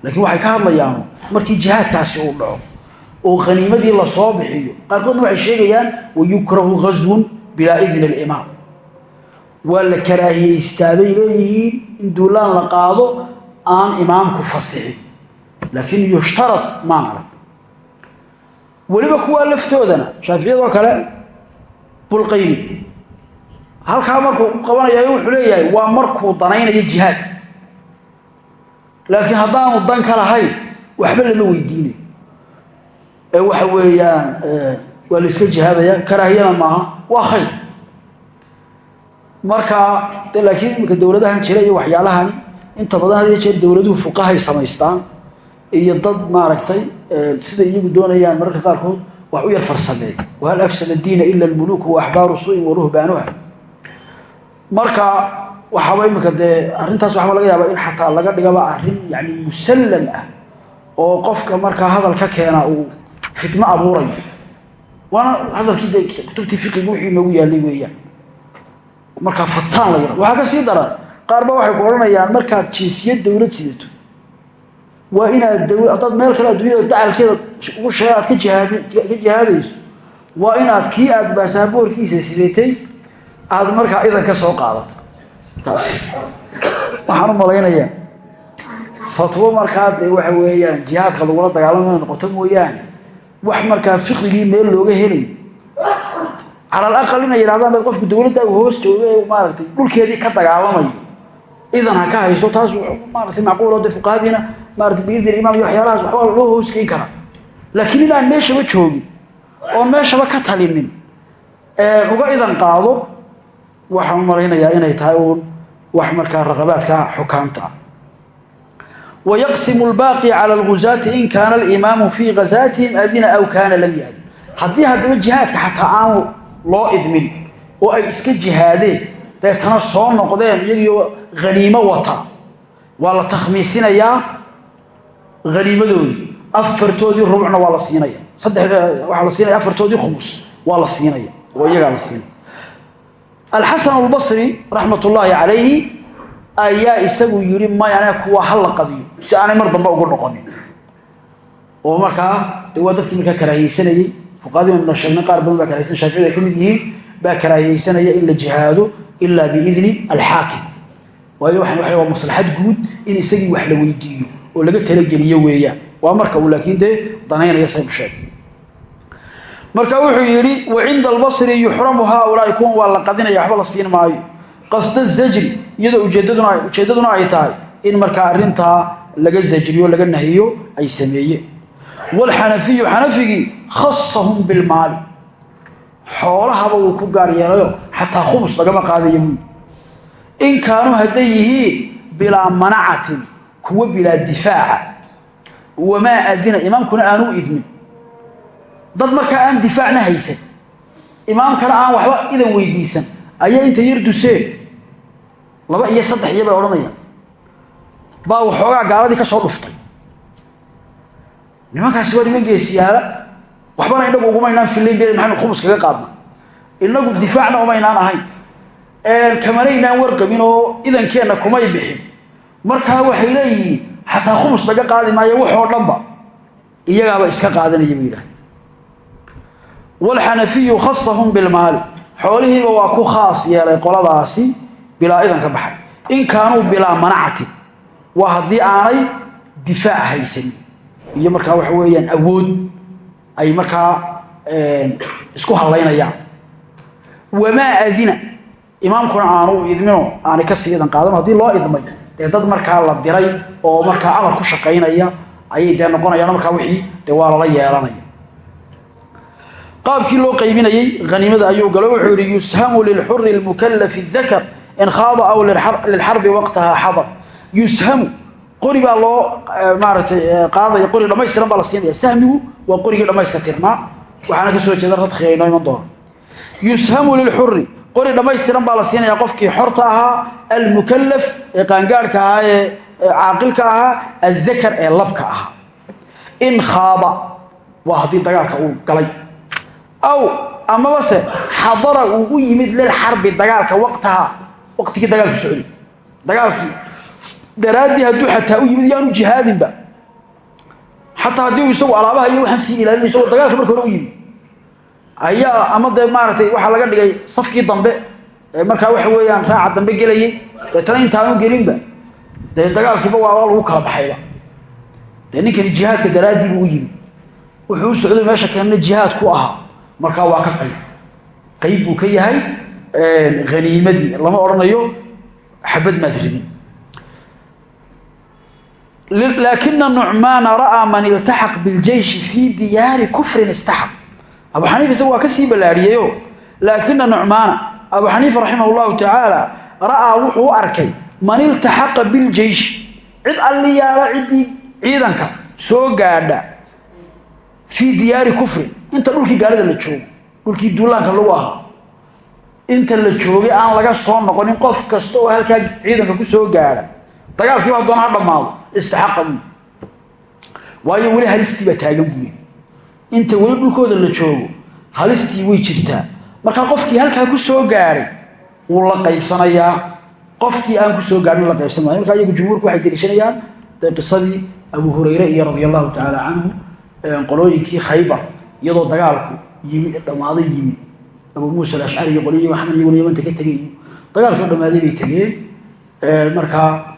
laakiin waxay ka hadlayaan markii jihaadkaasi uu dhaco oo khaniimadii la soo bixiyo qaarkoodna waxay sheegayaan wayukrahu ghaswun bilaa idni alimaam. Waa la karaahiyeystaa bay leeyihiin in duulaan la qaado aan imaamku fasixin. Laakiin yushtarad maan arag. Weliba kuwaa laftoodana shaaficiyadoo kale bulqayni. Halkaa markuu qabanaya wuxuu leeyahay waa markuu danaynayo jihaadka laakiin haddaanu dan ka lahayn waxba lama weydiinayo ee waxa weeyaan waa la iska jihaadaya karaahiyana maaha waa khayr. Marka laakiin iminka dowladahan jira iyo waxyaalahan inta badan had jeer dowladuhu fuqahay samaystaan iyo dad maaragtay siday iyagu doonayaan mararka qaarkood wax u yar farsameey wahal afsada diina ila almuluku wa axbaaru suuin wa ruhbaanuha marka waxaaba iminka dee arrintaas waxaaba laga yaabaa in xataa laga dhigaba arrin yani musallam ah oo qofka markaa hadal ka keena uu fitno abuurayo waana hadalkii kutubtii fiqiga wixii inoogu yaallay weeyaan markaa fataan la yidhahdo waxaa ka sii daran qaar ba waxay ku odhanayaan markaad jinsiyad dowlad sidato waa inaad haddaad meel kale adduunyada dacalkeeda ugu sheega aad ka jihaad ka jihaadayso waa inaad kii aad baasaboorkiisa sidatay aad markaa idan soo qaadato. Taas. Waxaan u malaynayaa fatwo markaa waxa weeyaan jihaadka lagula dagaalamo inay noqoto mooyaane wax markaa fiqigii meel looga helay. Cala al aqal inay yidhahdaan bad qofku dowladda uu hoos joogo ee maaragtay dhulkeedii ka dagaalamayo idan ha ka haysto taas maaratay macquulo de fuqahadiina maarata biidin imaam iyo waxyaalahaas waxbaa loo hoosgeyn karaa. Laakiin inaan meeshaba joogin oon meeshaba ka talinin uga idan qaado waxaan u malaynayaa inay tahay uun wax markaa raqabaadka xukaamta ah wayaqsimu lbaaqi cala alguzaati in kaana alimaamu fii ghazaatihim adina aw kaana lam yadin haddii haddaba jihaadka xataa aanu loo idmin oo ay iska jihaadeen deetana soo noqdeen iyagiio haniimo wata waa la takhmiisinayaa haniimadoodii afartoodii rubcna waa la siinaya saddex waxaa la siinaya afartoodii khumus waa la siinaya oo iyagaa la siinaya alxasan albasri raxmat ullaahi calayhi ayaa isagu yidhi mayane kuwa ha la qadiyo si aanay mar dambe ugu noqonin. Oo markaa waa dadkii markaa karaahiyeysanayey fuqahadii sheegnay qaar badan baa karahiysan shaaficida ay ka mid yihiin baa karaahiyeysanaya in la jihaado ilaa biidni alxaakim waayo waxaan waxa waa maslaxad guud in isagii wax la weydiiyo oo laga talageliyo weeyaan. Waa marka uu laakiin dee danaynaya saynu sheeg marka wuxuu yidhi wa cinda albasri yuxramu haaulaai kuwan waa la qadinaya waxba la siin maayo qasda zajri iyadoo ujeeddaduna ay tahay in markaa arrintaa laga zajriyo laga nahiyo ay sameeyeen. Waalxanafiyu xanafigii khasahum bilmaali xoolahaba wuu ku gaar yeelayo xataa khumus lagama qaadayo. Buui in kaanuu hadday yihiin bilaa manacatin kuwa bilaa difaaca. Wamaa adina imaamkuna aanu idmin. Dad markaa aan difaacna haysan imaamkana aan waxba idan weydiisan ayaa inta yar duseen laba iyo saddex iyo bay odhanayaan. Baa waxoogaa gaaladii ka soo dhuftay. Nimankaasi waa niman geesiyaala waxbana inagu ugumaynaan filayn be maxaynu khumus kaga qaadna inagu difaacna umaynaan ahayn. Kamanaynaan warqabin oo idankeenna kumay bixin. Markaa waxay leeyihiin xataa khumus laga qaadi maayo waxoo dhanba. Iyagaaba iska qaadanaya buu yidhaha waalxanafiyu khasahum bilmaali xoolihiiba waa ku khaas yeelay qoladaasi bilaa idan ka baxay. In kaanuu bilaa manacatin waa haddii aanay difaac haysanin iyo markaa waxa weeyaan awood ay markaa isku hallaynayaan wamaa adina imaamkuna aanu idmino aanay ka sii idan qaadan haddii loo idmay. Dee dad markaa la diray oo markaa amar ku shaqaynaya ayay dee noqonayaan markaa wixii dee waa lala yeelanaya qaabkii loo qaybinayey haniimada ayuu galo wuxuu yihi yushamu lilxuri lmukalafi dakar in khaada aw lilxarbi waqtaha xadar. Yushamu qori loo maaratay qaadaya qori dhamaystiran baa la siinaya sahmigu waa qorigii dhamayska tirnaa waxaana ka soo jeeda radkiga inoo iman doono yushamu lilxuri qori dhammaystiran baa la siinaya qofkii xorta ahaa almukalaf ee qaangaadhka ahaa ee caaqilka ahaa addakar ee labka ahaa. In khaada waa haddii dagaalka uu galay aw amabase xadara uu u yimid lilxarbi dagaalka waqtaha waqtigii dagaalku socday. Dagaalkii. Daraaddii hadduu xataa u yimid yaanu jihaadinba. Xataa haddii uu isagu alaabaha iyo waxaan sii ilaalin isagoo dagaalka marka hore yimid. Ayaa ama dee maaragtay waxaa laga dhigay safkii dambe ee markaa weeyaan raaca dambe gelayay. Deetana intaanu gelinba dee dagaalkiiba waaba lagu kala baxayba. Dee ninkani jihaadka daraaddiibu u yimid. Wuxuu socday meesha keenna jihaad ku ahaa markaa waa ka qayb. Qayb buu ka yahay haniimadii lama odhanayo xabad maad ridin. Laakina nucmaana ra'aa man iltaxaq biljeyshi fii diyaari kufrin istaxaq. Abu xaniifa isagu waa ka sii ballaadhiyeyo laakina nucmaana abu xaniifa raximah llahu tacaala ra'aa wuxuu arkay man iltaxaqa biljeyshi. Cid alliyaala ciddii ciidanka soo gaadha fii diyaari kufrin inta dhulkii gaalada la joogo dhulkii duulaanka lagu ahaa. Inta la joogay aan laga soo noqonin qof kasta oo halkaa ciidanka ku soo gaadha dagaalkiiba hadoona ha dhammaado istaxaqa buu. Waayo weli halistii baa taagan buuye inta weli dhulkooda la joogo halistii way jirtaa. Markaa qofkii halkaa ku soo gaadhay wuu la qaybsanayaa. Qofkii aan ku soo gaadhin la qaybsan maayo markaa iyagu jumhuurku waxay deliishanayaan qisadii abu hurayre iyo radia allahu tacaala canhu qolooyinkii khaybar iyadoo dagaalku yimi dhammaaday yimi. Abu muusa alashcari iyo qolyihi waxaan iyaguna yamanta ka tegay iyo dagaalkii dhammaaday bay tegeen. Markaa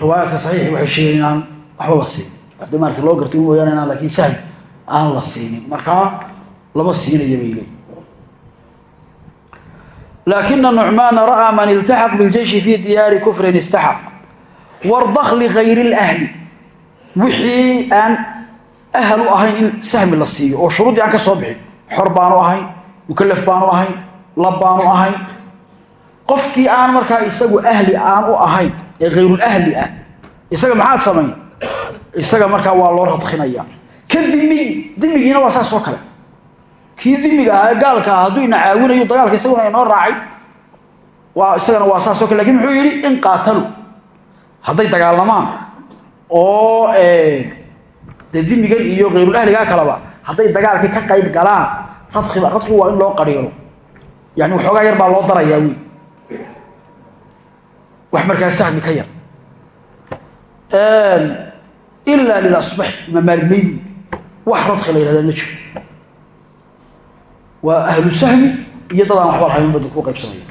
riwaayaadka saxiixi waxay sheegeen waxba la siinin. Hadda maarata loo gartay mooyaane inaan laakiin sahl aan la siinin. Markaa lama siinaya bay leey laakina nucmaana ra'aa man iltaxaq biljeyshi fii diyaari kufrin istaxaq. Wardakh ligayri اlahli wixii aan ahal u ahayn in sahmi la siiyo oo shuruuddii aan ka soo bixin. Xor baanu ahayn mukalaf baanu ahayn lab baanu ahayn. Qofkii aan markaa isagu ahli aan u ahayn ee hayrulahli ah isaga maxaad samayn? Isaga markaa waa loo radkinaya ka dimiyi dimigiina waa saas oo kale. Kii dimiga ah ee gaalka ah hadduu ina caawinayo dagaalka isaguna inoo raacay waa isagana waa saas o kale. Lakin muxuu yidhi in qaatalu. Hadday dagaalamaan oo dee dimigan iyo hayrulahligaa kaleba hadday dagaalkii ka qayb galaan radkiba radkigu waa in loo qariiro yani waxoogaa yar baa loo darayaa wey wax markaa sahmi ka yar. Ilaa lilasbax maydi wax radki la yihahdaa ma jiro. Waa ahlu sahmi iyo dad aan waxba lahayn bada ku qaybsamaya.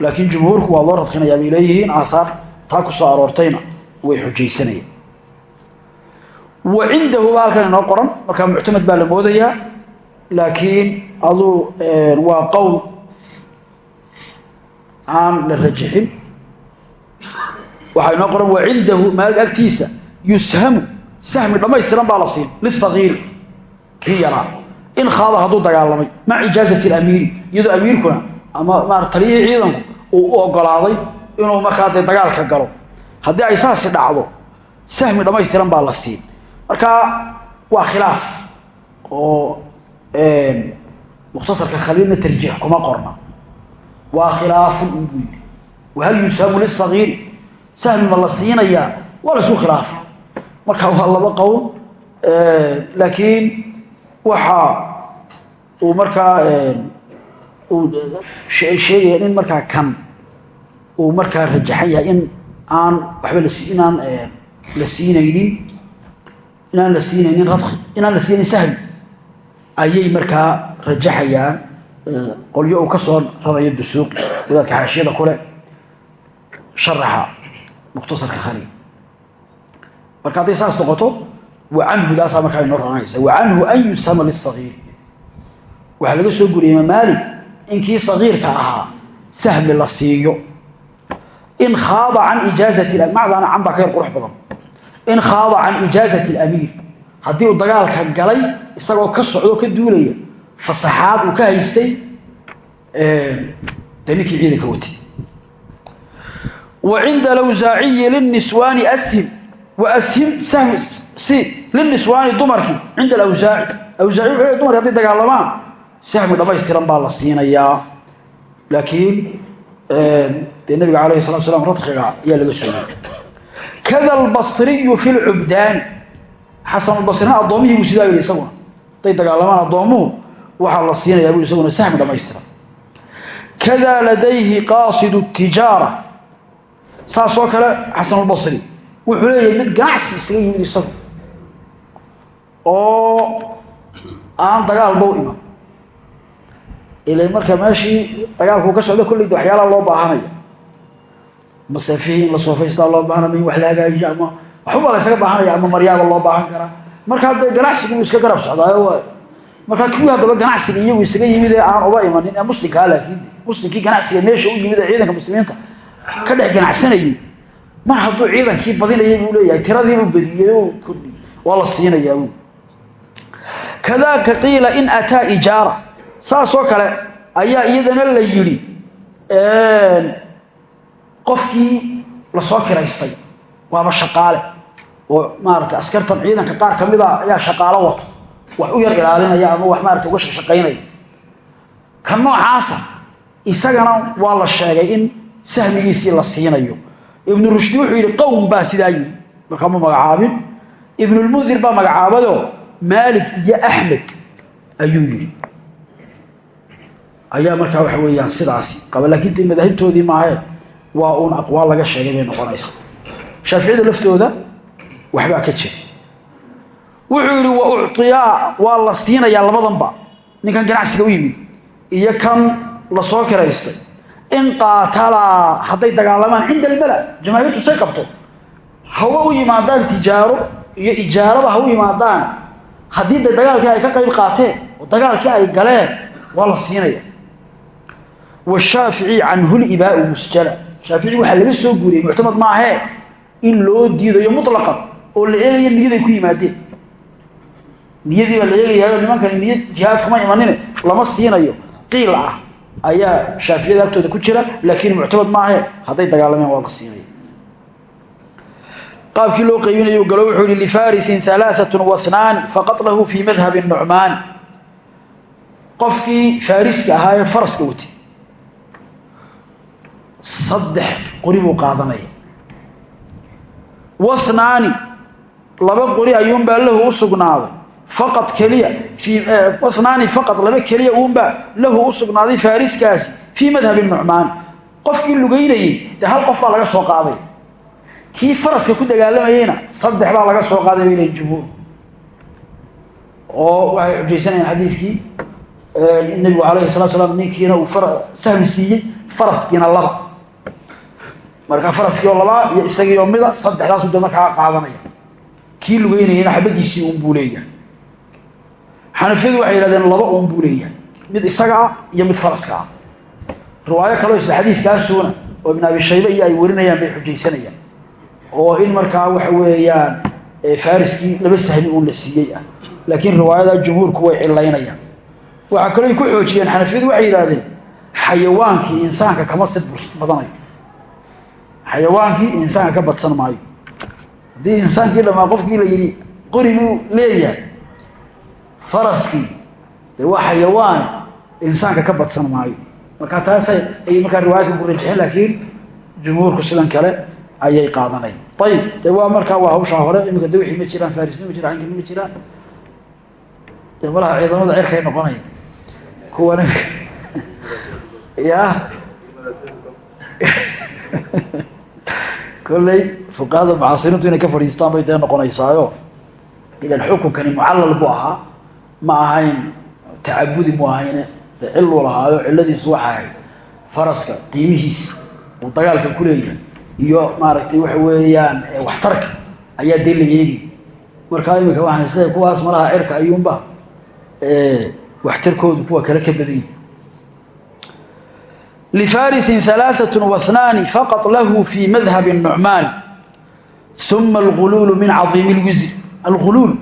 Laakiin jumhuurku waa loo radkinayaa bay leeyihiin aahaar taa ku soo aroortayna way xujaysanayaan wa cindahu baa halkan inoo qoran. Markaa muctamad baa la moodayaa. Laakiin aduu waa qowl aan la rajixin. Waxaa inoo qoran wa cindahu maalig agtiisa yushamu sahmi dhammaystiran baa la siin lisagiiri kii yaraa. In khaada hadduu dagaalamay maca ijaazati alamiiri iyadoo amiirkuna ama maara taliyihii ciidanku uu ogolaaday inuu markaa dee dagaalka galo. Haddii ay saasi dhacdo sahmi dhammaystiran baa la siin markaa waa khilaaf oo mukhtasarka khaliilna tarjiix kuma qorna. Waa khilaafun un buu yidhi wahal yusahamu lisagiiri sahmi ma la siinayaa? Waa la isku khilaafa. Marka waa laba qowl laakiin waxa uu markaa uu sheegaya in markaa kan uu markaa rajaxan yahay in aan waxba inaan la siinaynin inaan la siinaynin radki inaan la siinaynin sahmi ayay markaa rajaxayaan qolyo uu ka soo rarayo dusuuqi wadaadka xaashiyada kule sharaxa mukhtasarka khaliil marka hadday saas noqoto wa canhu daasaa markaa inoo ranaysa wa canhu an yusama lisagiir waxaa laga soo guriyey imaam maalik in sagiirka ahaa sahmi la siiyo. In khaada can ijaazati macdaana can baa ka yar qurux badan in khaada can ijaazati alamiir. Haddii uu dagaalka galay isagoo ka socdo ka duulaya fasaxaad uu ka haystay dee ninkii ciidanka watay. Wa cinda lawsaaciyi liniswaani ashim wa ashim sahmi si liniswaani dumarkii cinda alawsaaci awsaaci wuxuu leey dumarki hadday dagaalamaan sahmi dhammaystiran baa la siinayaa. Laakiin dee nabiga calayhi salatu slam radkiga ayaa laga soo goriy kada albasriyu fi lcubdaani xasanulbasrina addoomihii buu sidaa yidhi isaguna hadday dagaalamaan addoomuhu waxaa la siinayaa buu isaguna sahmi dhammaystiran kada ladayhi qaasidu tijaara saasoo kale xasanulbasri wuxuu leeyahay mid ganacsi isaga yimid isagu oo aan dagaalba u iman ila marka meeshii dagaalkuu ka socdo kollayda waxyaalaha loo baahanaya maseefihii in la soofaystaa loo baahanama in wax la hagaajiyo ama waxbaba la ysaga baahanaya ama maryaaba loo baahan karaa markaa ganacsigu uu iska garab socdaayo markaa kuwii haddaba ganacsiga iyagu isaga yimid ee aan uba imanin ee muslimkaa laakiin muslimkii ganacsiga meesha u yimid ciidanka muslimiinta ka dhex ganacsanayay mar hadduu ciidankii badinayay buu leeyahay tiradiibuu badiyey u kordhi waa la siinayaa buu kadaaka qiila in ataa ijaara saasoo kale ayaa iyadana la yidhi qofkii la soo kiraystay. Waaba shaqaale. Oo maarata askartan ciidanka qaar ka mida ayaa shaqaalo wata. Wax u yar ilaalinaya ama wax maarata uga shaqaynaya. Ka noocaasa isagana waa la sheegay in sahmigiisii la siinayo. Ibnu rushdi wuxuu yidhi qowm baa sidaa yidhi. Markaa ma magacaabin. Ibnulmundir baa magacaabadoo maalik iyo axmed ayuu yidhi. Ayaa markaa waxa weeyaan sidaasi. Qaba laakiin dee madaahibtoodii maahe waa uun aqwaal laga sheegay bay noqonaysa shaaficiyada laftooda waxbaa ka jira. Wuxuu yidhi wa uctiyaa waa la siinayaa labadanba. Ninkan ganacsiga u yimid iyo kan la soo kiraystay. In qaatalaa hadday dagaalamaan cinda albala jamaahiirtu say qabto. Hawa u yimaadaan tijaaro iyo ijaaraba ha u yimaadaan. Haddii de dagaalkii ay ka qayb qaateen oo dagaalkii ay galeen waa la siinaya washaafici canhu libaau musjala shaafici waxaa laga soo guuriyey muctamad maahee in loo diidayo mutlaqan oo la eegayo niyaday ku yimaadeen. Niyadii baa la eegayaa nimankani niyad jihaad kuma imanine lama siinayo. Qiil ah ayaa shaaficiyada agtooda ku jira laakiin muctamad maahe hadday dagaalameen waa la siinaya qaabkii loo qaybinayo galo wuxuu yihi lifarisin alaaatun wathnaani faqad fii madhabi nucmaani qofkii faariska ahaa ee faraska watay saddex qori buu qaadanaya wathnaani laba qori ayuunbaa lahu u sugnaaday. Faqad keliya wathnaani faqad laba keliya uunbaa lahu u sugnaaday faariskaasi fii madhabi nucmaani qofkii lugaynayey dee hal qof baa laga soo qaaday. Kii faraska ku dagaalamayeyna saddex baa laga soo qaaday bay lehin jumhuur oo waxay xujaysanayaan xadiidkii nabigu calayhi salatu salaam ninkiina uu sahmi siiyey faraskiina laba marka faraskii oo iyo isagii oo mida saddexdaasu de markaa qaadanaya. Kii lugeynayana xabadiisii uun buu leeyahay. Xanafiyadu waxay yihahdeen laba uun buu leeyahay. Mid isaga ah iyo mid faraska ah. Riwaayo kaleo isla xadiidkaasuuna oo ibn abi shaybe iyo ay warinayaan bay xujaysanayaan. Oo in markaa waxa weeyaan fariskii laba sahmi uun la siiyey ah. Laakiin riwaayada jumhuurku way cilaynayaan waxaa kaloo ku xoojiyeen xanafiyadu waxay yidhaahdeen xayawaankii insaanka kama sid badanayo xayawaankii insaanka ka badsan maayo. Haddii insaankii dhamaa qofkii la yidhi qori buu leeyahay faraskii dee waa xayawaane insaanka ka badsan maayo. Marka taasay ayay markaa riwaayadka ku rajixeen laakiin jumhuurku sidan kale ayay qaadanay ayib de waa markaa waa hawshaa hore iminka de wixii ma jiraan farisni ma jiraan cankini ma jiraan. Dee malaha ciidamada cirkay noqonaya kuwan [laughs] ya [laughs] kolley fuqahada mucaasiriintu inay ka fadhiistaan bay dee noqonaysaayo ilan xukunkani mucallal buu ahaa ma ahayn tacabudi mu ahayne dee ciluu lahaayo cilladiisu waxa ahayd faraska qiimihiisa uu dagaalka ku leeyahay. Iyo maaragtay waxa weeyaan waxtarka ayaa dee la yeegi. Markaa iminka waxaan is leeyahay kuwaas malaha cirka ayuunba waxtarkoodu kuwa kale ka badan lifarisin alaaatun wanaani faqad lahu fii madhabi nucmaani uma alguluulu min caiimi lwisri alguluul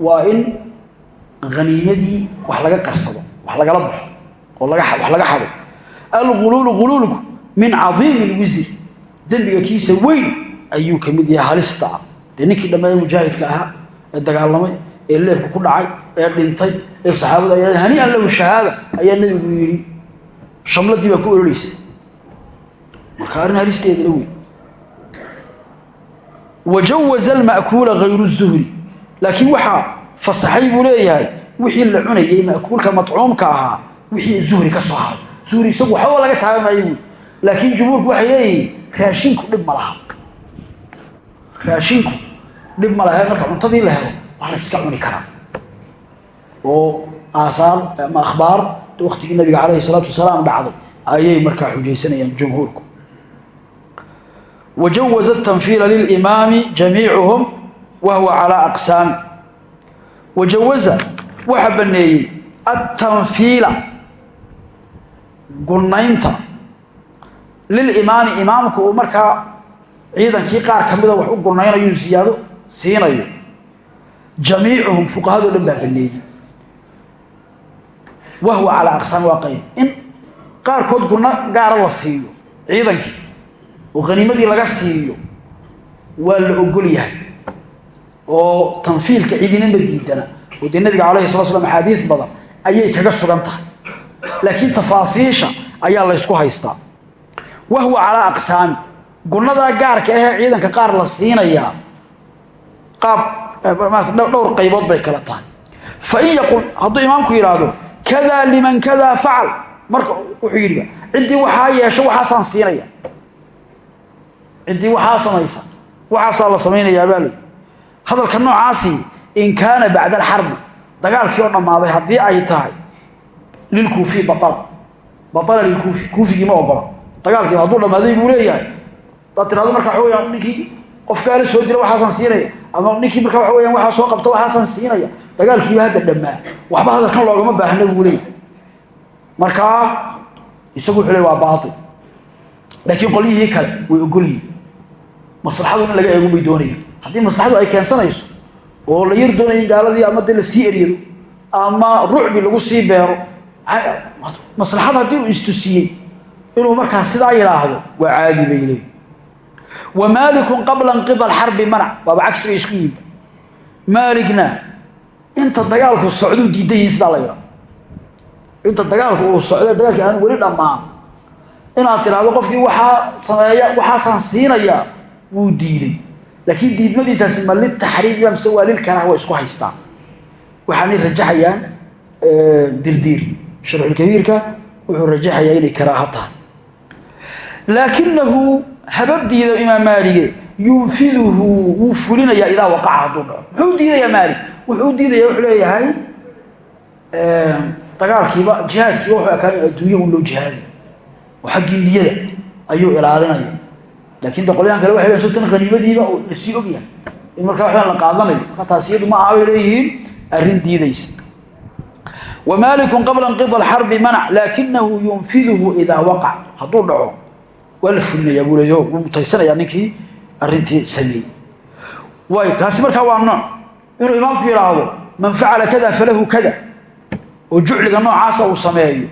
waa in haniimadii wax laga qarsado wax lagala baxo oo wax laga xado. alguluulu uluulku min caiimi lwisri dembiga kiisa weyn ayuu ka mid yahay halista ah dee ninkii dhammeeye mujaahidka ahaa ee dagaalamay ee leebka ku dhacay ee dhintay ee saxaabada haniian lahu shahaada ayaa nebigu shamladii baa ku ololeysa marka arrin halisteedana wey wajawaza alma'kuula hayru zuhri laakiin waxaa fasaxay buu leeyahay wixii la cunayay ma'kuulka matcuumka ahaa wixii zuhri ka soo haray. Zuhri isagu waxbaba laga buui laakiin jumhuurku waxay leeyihiin raashinku dhib ma laha. Raashinku dhib ma laha marka cuntadii la helo waa la iska cuni karaa. Oo aaaar ama akhbaar waktigii nabiga calayhi salaatu wasalaam dhacday ayay markaa xujaysanayaan jumhuurku. Wajawaza tanfiila lilimaami jamiicuhum wa huwa calaa aqsaami wajawaza waxa baneeyey atanfiila gunaynta lilimaami imaamku uu markaa ciidankii qaar ka mida wax u gunaynayo siyaado siinayo. Jamiicuhum fuqahado dhan baa baneeyey wahwa calaa aqsaam waa qayb. In qaarkood gunno gaara la siiyo ciidankii oo khaniimadii laga siiyo waa la ogol yahay oo tanfiilka cidinama diidana. Oo dee nabiga calayhi sala slam axaadiis badan ayay kaga sugan tahay laakiin tafaasiisha ayaa laysku haystaa. Wahwa calaa aqsaami gunnadaa gaarka ahee ciidanka qaar la siinayaa qaab dhowr qaybood bay kala tahay. Fa in yaqul hadduu imaamku yidhaahdo kada liman kada facal. Marka wuxuu yidhiba ciddii waxaa yeesho waxaasaan siinaya. Ciddii waxaa samaysa. Waxaasaa la samaynayaa baa hadalka noocaasi in kaana bacda alxarbi. Dagaalkii oo dhammaaday haddii ay tahay lilkuufi baala baala lilkuufi kuufigii ma ogola. Dagaalkiiba hadduu dhammaaday buu leeyahay. Daad marka waxa weyaan ninkii qofkaala soo dira waxaasaan siinaya. Ama ninkii marka waxa weyaan waxaa soo qabta waxaasaan siinaya dagaalkiiba hadda dhammaa. Waxba hadalkan loogama baahna buu leeyahy markaa isagu wuxuu le waa baail laakiin qolyihii kale way ogolyihin maslaxadu in laga eego bay doonayaan. Haddii maslaxadu ay keensanayso oo la yar doonaya in gaaladii ama dee la sii eryado ama rucbi lagu sii beero maslaxad haddii uu istusiyey inuu markaa sidaa yidhaahdo waa caadi bay leeyihiin wa maalikun qabla inqida alxarbi manac waaba cagsiga isku yimid. Maaligna inta dagaalku socduu diidan la yidhahdo inta dagaalku uu socda dagaalkii aan weli dhammaan. Inaad tidhaahdo qofkii waxaa sameeya waxaasaan siinayaa wuu diiday. Laakiin diidmadiisaasi ma liltaxriim mise waa lilkaraha way isku haystaan. Waxaanay rajaxayaan dirdiir. Sharxulkabiirka wuxuu rajaxayaa inay karaaha tahay. Laakinahu hababdiida imaam maalige yunfiduhu wuu fulinayaa idaa waqaca hadduu dhaco muxuu diidayaa wuxuu diidaya wuxuu leeyahay dagaalkiiba jihaadkiiba wuxuu ekaan in adduunya un loo jihaadi. Oo xaggii niyada ayuu ilaalinaya laakiin de qolyahan kale waxay leeyihiin sultan haniimadiiba uu la sii ogyahay in markaa waxbaan la qaadanayo marka taas iyadu ma aha bay leeyihiin arrin diidaysa. Wa maalikun qabla inqida alxarbi manac laakinahu yunfiduhu idaa waqac hadduu dhaco waa la fulinayaa buu leeyaho wuu mutaysanayaa ninkii arrintii sameeyey. Waay kaasi markaa waa nooc inuu imaamku yidhaahdo man facala kada falahu kada oo jucliga noocaasa uu sameeyo.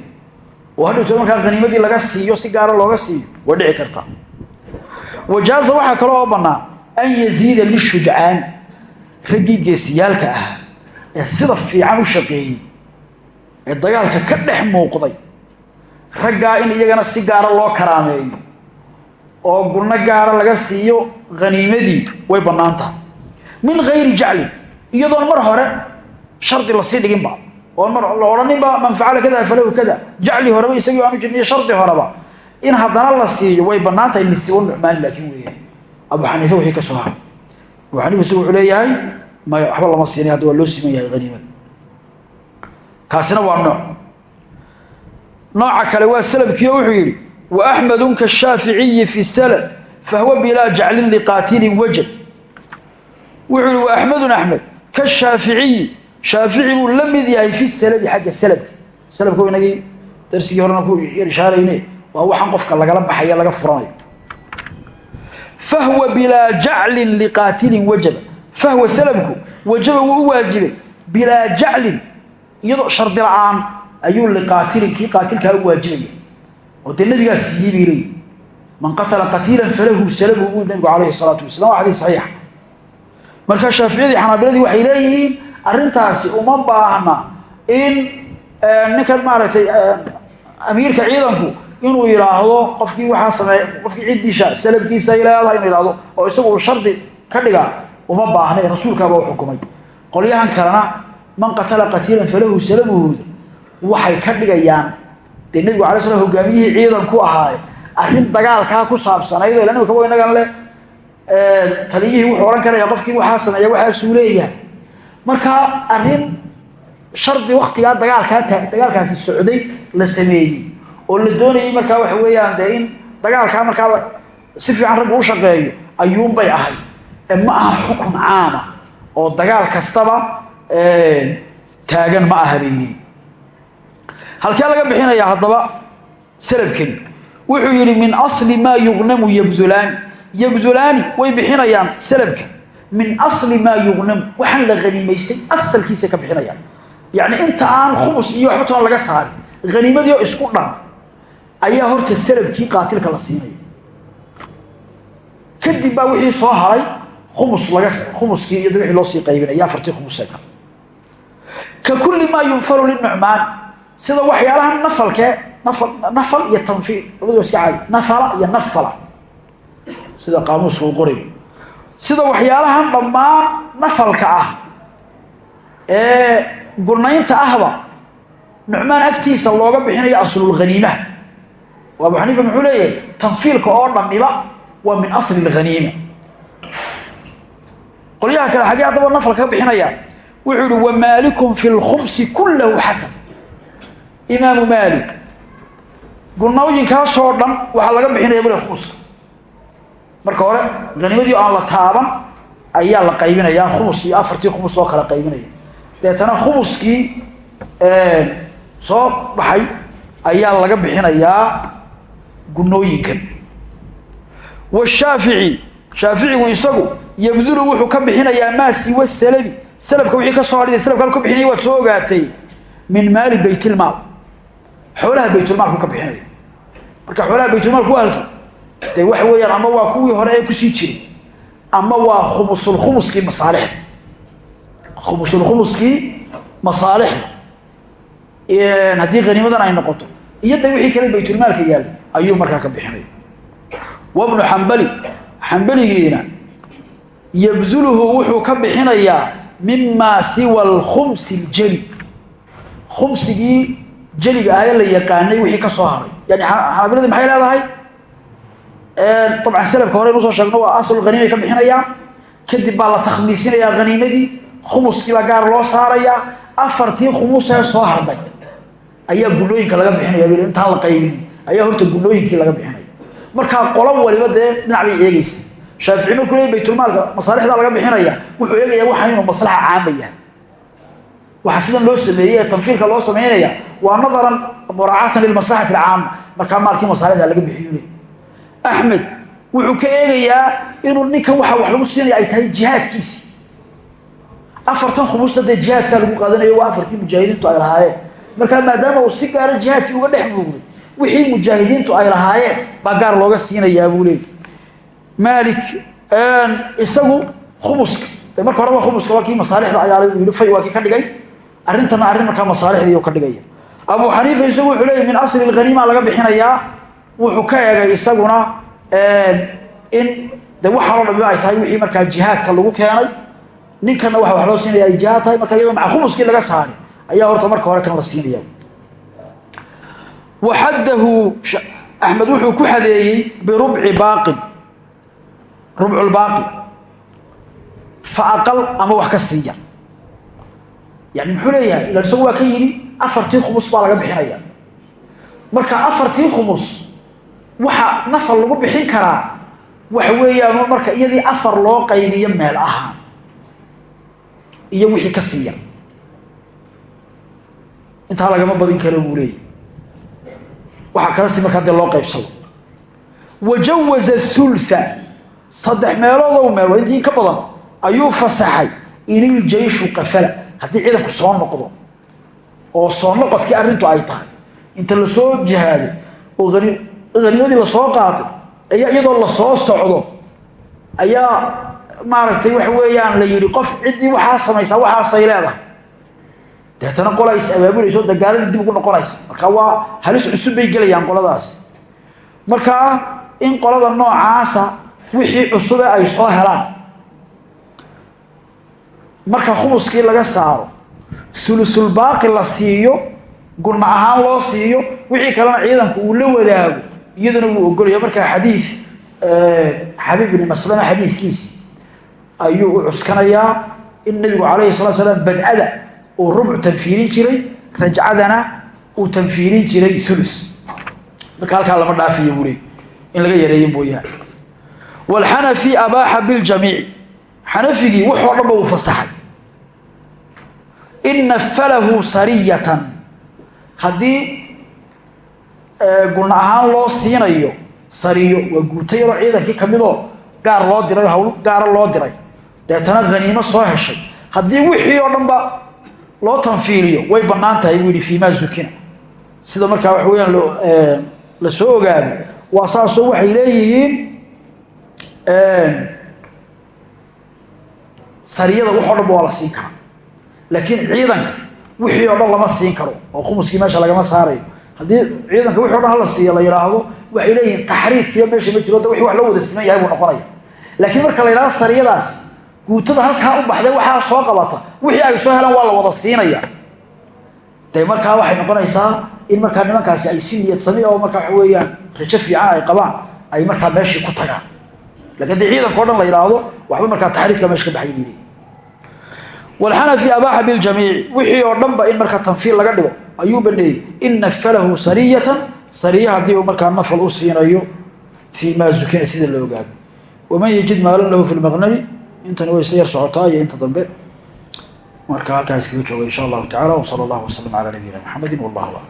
Oo hadhowto markaa haniimadii laga siiyo si gaara looga siiyo way dhici kartaa wajaaza waxaa kale oo bannaan an yaziida lishujcaani raggii geesiyaalka ah ee sida fiican u shaqeeyey ee dagaalka ka dhex muuqday raggaa in iyagana si gaara loo karaameeyo oo gurno gaara laga siiyo haniimadii way bannaan min gayri jaclin iyadoon mar hore shardi la sii dhiginba oon mar la odhaninba man facala kada falahu kada jacli horeba isagii aanu jirin iyo shardi horeba. In haddana la siiyo way bannaan tahay lisiwa nucmaani laakiin weeyaan abu xaniife wixii ka soo haray. Abu xaniifa isagu wuxuu leeyahay maya waxba lama siinay hadda waa loo siman yahay haniimada kaasina waa nooc. Nooca kale waa salabkii oo wuxuu yidhi wa axmedun kashaaficiyi fi salab fahuwa bilaa jaclin liqaatilin wajad. Wuxuu yihi wa axmedun axmed kashaaficiyi shaafici buu la mid yahay fi salabi xagga salabka. Salabka inagii darsigii horena ku yar ishaarayne waa waxaan qofka lagala baxaya laga furanayo. Fahwa bilaa jaclin liqaatilin wajaba. Fahwa salabku wajaba wuu u waajibay bilaa jaclin iyadoo shardi la'aan ayuu liqaatilin kii qaatilkaa u waajibaya. Oo dee nabigaa siiyey bay leeyi man qatala qatiilan falahu salabu buu nabigu calayhi salaatu wasalam waa xadiis saxiixa marka shaaficiyadii xanaabiladii waxay leeyihiin arrintaasi uma baahna in ninkan maaragtay amiirka ciidanku inuu yidhaahdo qofkii waxaa sameey qofkii ciddiisha salabkiisa ay leedahay inuu yidhahdo oo isagu uu shardi ka dhiga uma baahna rasuulkaaba u xukumay. Qolyahan kalena man qatala qatiilan falahu salabuhuuda waxay ka dhigayaan dee nebigu alay slam hogaamiyihii ciidanku ahaaye arrin dagaalkaa ku saabsanayd ila nimika inagan leh taliyihii wuxuu odhan karaya qofkii waxaa sameeya waxaasuu leeyahay. Marka arrin shardi waktigaa dagaalkaa dagaalkaasi socday la sameeyey. Oo la doonayay markaa waxa weeyaan dee in dagaalkaa markaa si fiican raggu u shaqeeyo ayuunbay ahayd. Ma aha xukun caama oo dagaal kastaba taagan ma aha bayni. Halkee laga bixinayaa haddaba salabkani? Wuxuu yidhi min asli maa yugnamu yabdulaani yabdulaani way bixinayaan salabka. Min asli maa yugnamu waxaan la haniimaystay asalkiisa ka bixinayaan. Yacni inta aan khubus iyo waxba toona laga saarin haniimadii oo isku dhan ayaa horta salabkii qaatilka la siinaya kadib baa wixii soo haray khumus laga khumuskii iyo wixii loo sii qaybinaya afartii khumusee kale ka kulli maa yunfalu linucmaan sida waxyaalaha nafalkee nafal iyo tanfiil labadu sida qaamuuska uu qorayo sida waxyaalahan dhammaan nafalka ah ee gurnaynta ahba nucmaan agtiisa looga bixinayo aslulhaniimaha oo abu xaniifa muxuu leeyahay tanfiilka oo dhamiba waa min asli lhaniima qolyaha kale xaggee haddaba nafalka ka bixinaya wuxuu ihi wamaalikun fi lkhubsi kullahu xasan. Imaamu maalik gunooyinkaasoo dhan waxaa laga bixinaya bule khumuska marka hore haniimadii aan la taaban ayaa la qaybinayaa khumus iyo afartii khumus loo kala qaybinaya. Deetana khumuskii soo baxay ayaa laga bixinayaa gunooyinkan washaafici shaaficigu isagu yabdulu wuxuu ka bixinayaa maa siwa salabi. Salabka wixii ka soo hadhiday salabka ka bixinaya waad soo ogaatay min maali baytilmaal xoolaha baytulmaalku ka bixinaya marka xoolaha baytulmaalku waa halki dee waxa weeyaan ama waa kuwii hore ee ku sii jiray ama waa khumusulkhumuskii masaalixda khumusulkhumuskii masaalixda haddii haniimadan ay noqoto iyo de wixii kale baytulmaalka yaalla ayuu markaa ka bixinaya wabnu xambali xambaligiina yabduluhu wuxuu ka bixinayaa mimaa siwa alkhumsi ljeli khumsigii jeliga ah ee la yaqaanay wixii ka soo haray. Yani xanaabiladii maxay leedahay dabcan salafka hore inusoo sheegno waa aslu haniimay ka bixinayaan kadib baa la takhmiisinayaa haniimadii khumuskiibaa gaar loo saarayaa afartii khumusee soo harday ayaa gunooyinka laga bixinaya bil intaan la qaybinin ayaa horta gunooyinkii laga bixinaya. Markaa qolo waliba dee dhinac bay eegeysa shaafici markuu leey baytulmaalka laga bixinaya wuxuu eegayaa waxa inuu maslaxa caama yahay. Waxa sidan loo sameeyey ee tanfiilka loo samaynaya waa nadaran muraacatan lilmaslaxati alcaama markaa maalkii masaalixda laga bixiyo le axmed wuxuu ka eegayaa inuu ninkan waxa wax lagu siinaya ay tahay jihaadkiisi. Afartan khumusta dee jihaadkaa lagu qaadanayo waa afartii mujaahidiintu ay lahaayeen. Markaa maadaama uu si gaara jihaadkii uga dhex muuqday wixii mujaahidiintu ay lahaayeen baa gaar looga siinayaa buu leeyay maalik isagu khumuska de marka horeba khumuska waa kii masaalixda ayaala yidhi fay waa kii ka dhigay? Arrintana arrin markaa masaalixdii ka dhigaya. Abu xaniifa isagu wuxuu leeyay min asli lghaniima laga bixinayaa wuxuu ka egay isaguna in de waxaanoo dhami ay tahay wixii markaa jihaadka lagu keenay. Ninkana waxa wax loo siinaya ay tahay marka iyadoo maca laga saaray. Ayaa horta marka hore kan la siinaya waxaddahu axmed wuxuu ku xadeeyey birubci baaqin. Rubculbaaqi fa aqal ama wax ka siiya. Yani muxuu leeyahay ilan isagu waa ka yidhi afartii khumus baa laga bixinaya. Marka afartii khumus waxa nafal lagu bixin karaa waxa weeyaan marka iyadii afar loo qaybiyo meel ahaan iyo wixii ka siiya. Intaa lagama badin karo buu leeyahy waxaa kala si markaa loo qaybsado. Wajawaza thultha. Saddex meeloodow meel waa intii ka badan ayuu fasaxay. Inil jayshu qafala. Haddii ciidanku soo noqdo oo soo noqodkii arrintu ay tahay inta la soo jihaaday oo ani haniimadii la soo qaatay ayaa iyadoo la soo socdo ayaa maaragtay waxa weeyaan la yidhi qof ciddii waxaa samaysaa waxaasay leedahay. Deetana qola is abaabulayso dagaaladii dib ugu noqonaysa. Marka waa halis cusub bay gelayaan qoladaasi markaa in qolada noocaasa wixii cusube ay soo helaan marka khumuskii laga saaro ulusulbaaqi la siiyo gunma ahaan loo siiyo wixii kalena ciidanku uu la wadaago iyaduna wuu ogolaya markaa xadiid xabiib bni maslama xadiidkiisi ayuu u cuskanayaa in nabigu calayhi salatu salaam bad'ada uu rubc tanfiirin jiray rajcadana uu tanfiirin jiray ulu marka halkaa lama dhaafiyo buu leey in laga yareeyo mooyaane waalxanafi abaaxa biljamiici xanafigii waxoo dhan ba uu fasaxay. In nafalahu sariyatan. Haddii gulna ahaan loo siinayo sariyo waa guuta yaroo ciidankii ka midoo gaar loo diray hawl gaara loo diray. Deetana haniimo soo heshay. Haddii wixii oo dhan ba loo tanfiiliyo way bannaan tahay buu yihi fiimaa zukina. Sida markaa waxa weyaan la soo ogaado waa saasoo waxay leeyihiin sariyada waxoo dhan ba waa la siin karaa. Laakiin ciidanka wixii oo dhan lama siin karo oo khumuskii meesha lagama saarayo haddii ciidanka wixi o dhan hala siiya la yidhaahdo waxay leeyihiin taxriifkiiyo meesha ma jiro da wixii wax loo wada siman yahay noqonaya. Laakiin marka la yidhahdo sariyadaas guutada halkaa u baxday waxaa soo qabata wixii ay soo helaan waa la wada siinaya. De markaa waxay noqonaysaa in markaa nimankaasi ay si niyad sami oo markaa waxa weeyaan rajo fiican ay qabaan ay markaa meeshii ku tagaan. Lakin haddii ciidanka o dhan la yidhaahdo waxba markaa taxriifka meesha ka baxay buu leey wlxanafi abaaxa biljamiici wixii oo dhan ba in markaa ayuu baneeyey in nafalahu sariyatan. Sariya haddii uu markaa nafal u siinayo fii maa zukina sida la ogaado. Waman yajid maalan lahu fi lmaqnabi intani way isa yar socotaa iyo inta dambe. Marka halkaa iskaga jooga insha allahu tacala wsala allahu wasalam calaa nabiyina maxamedi wallahu aclam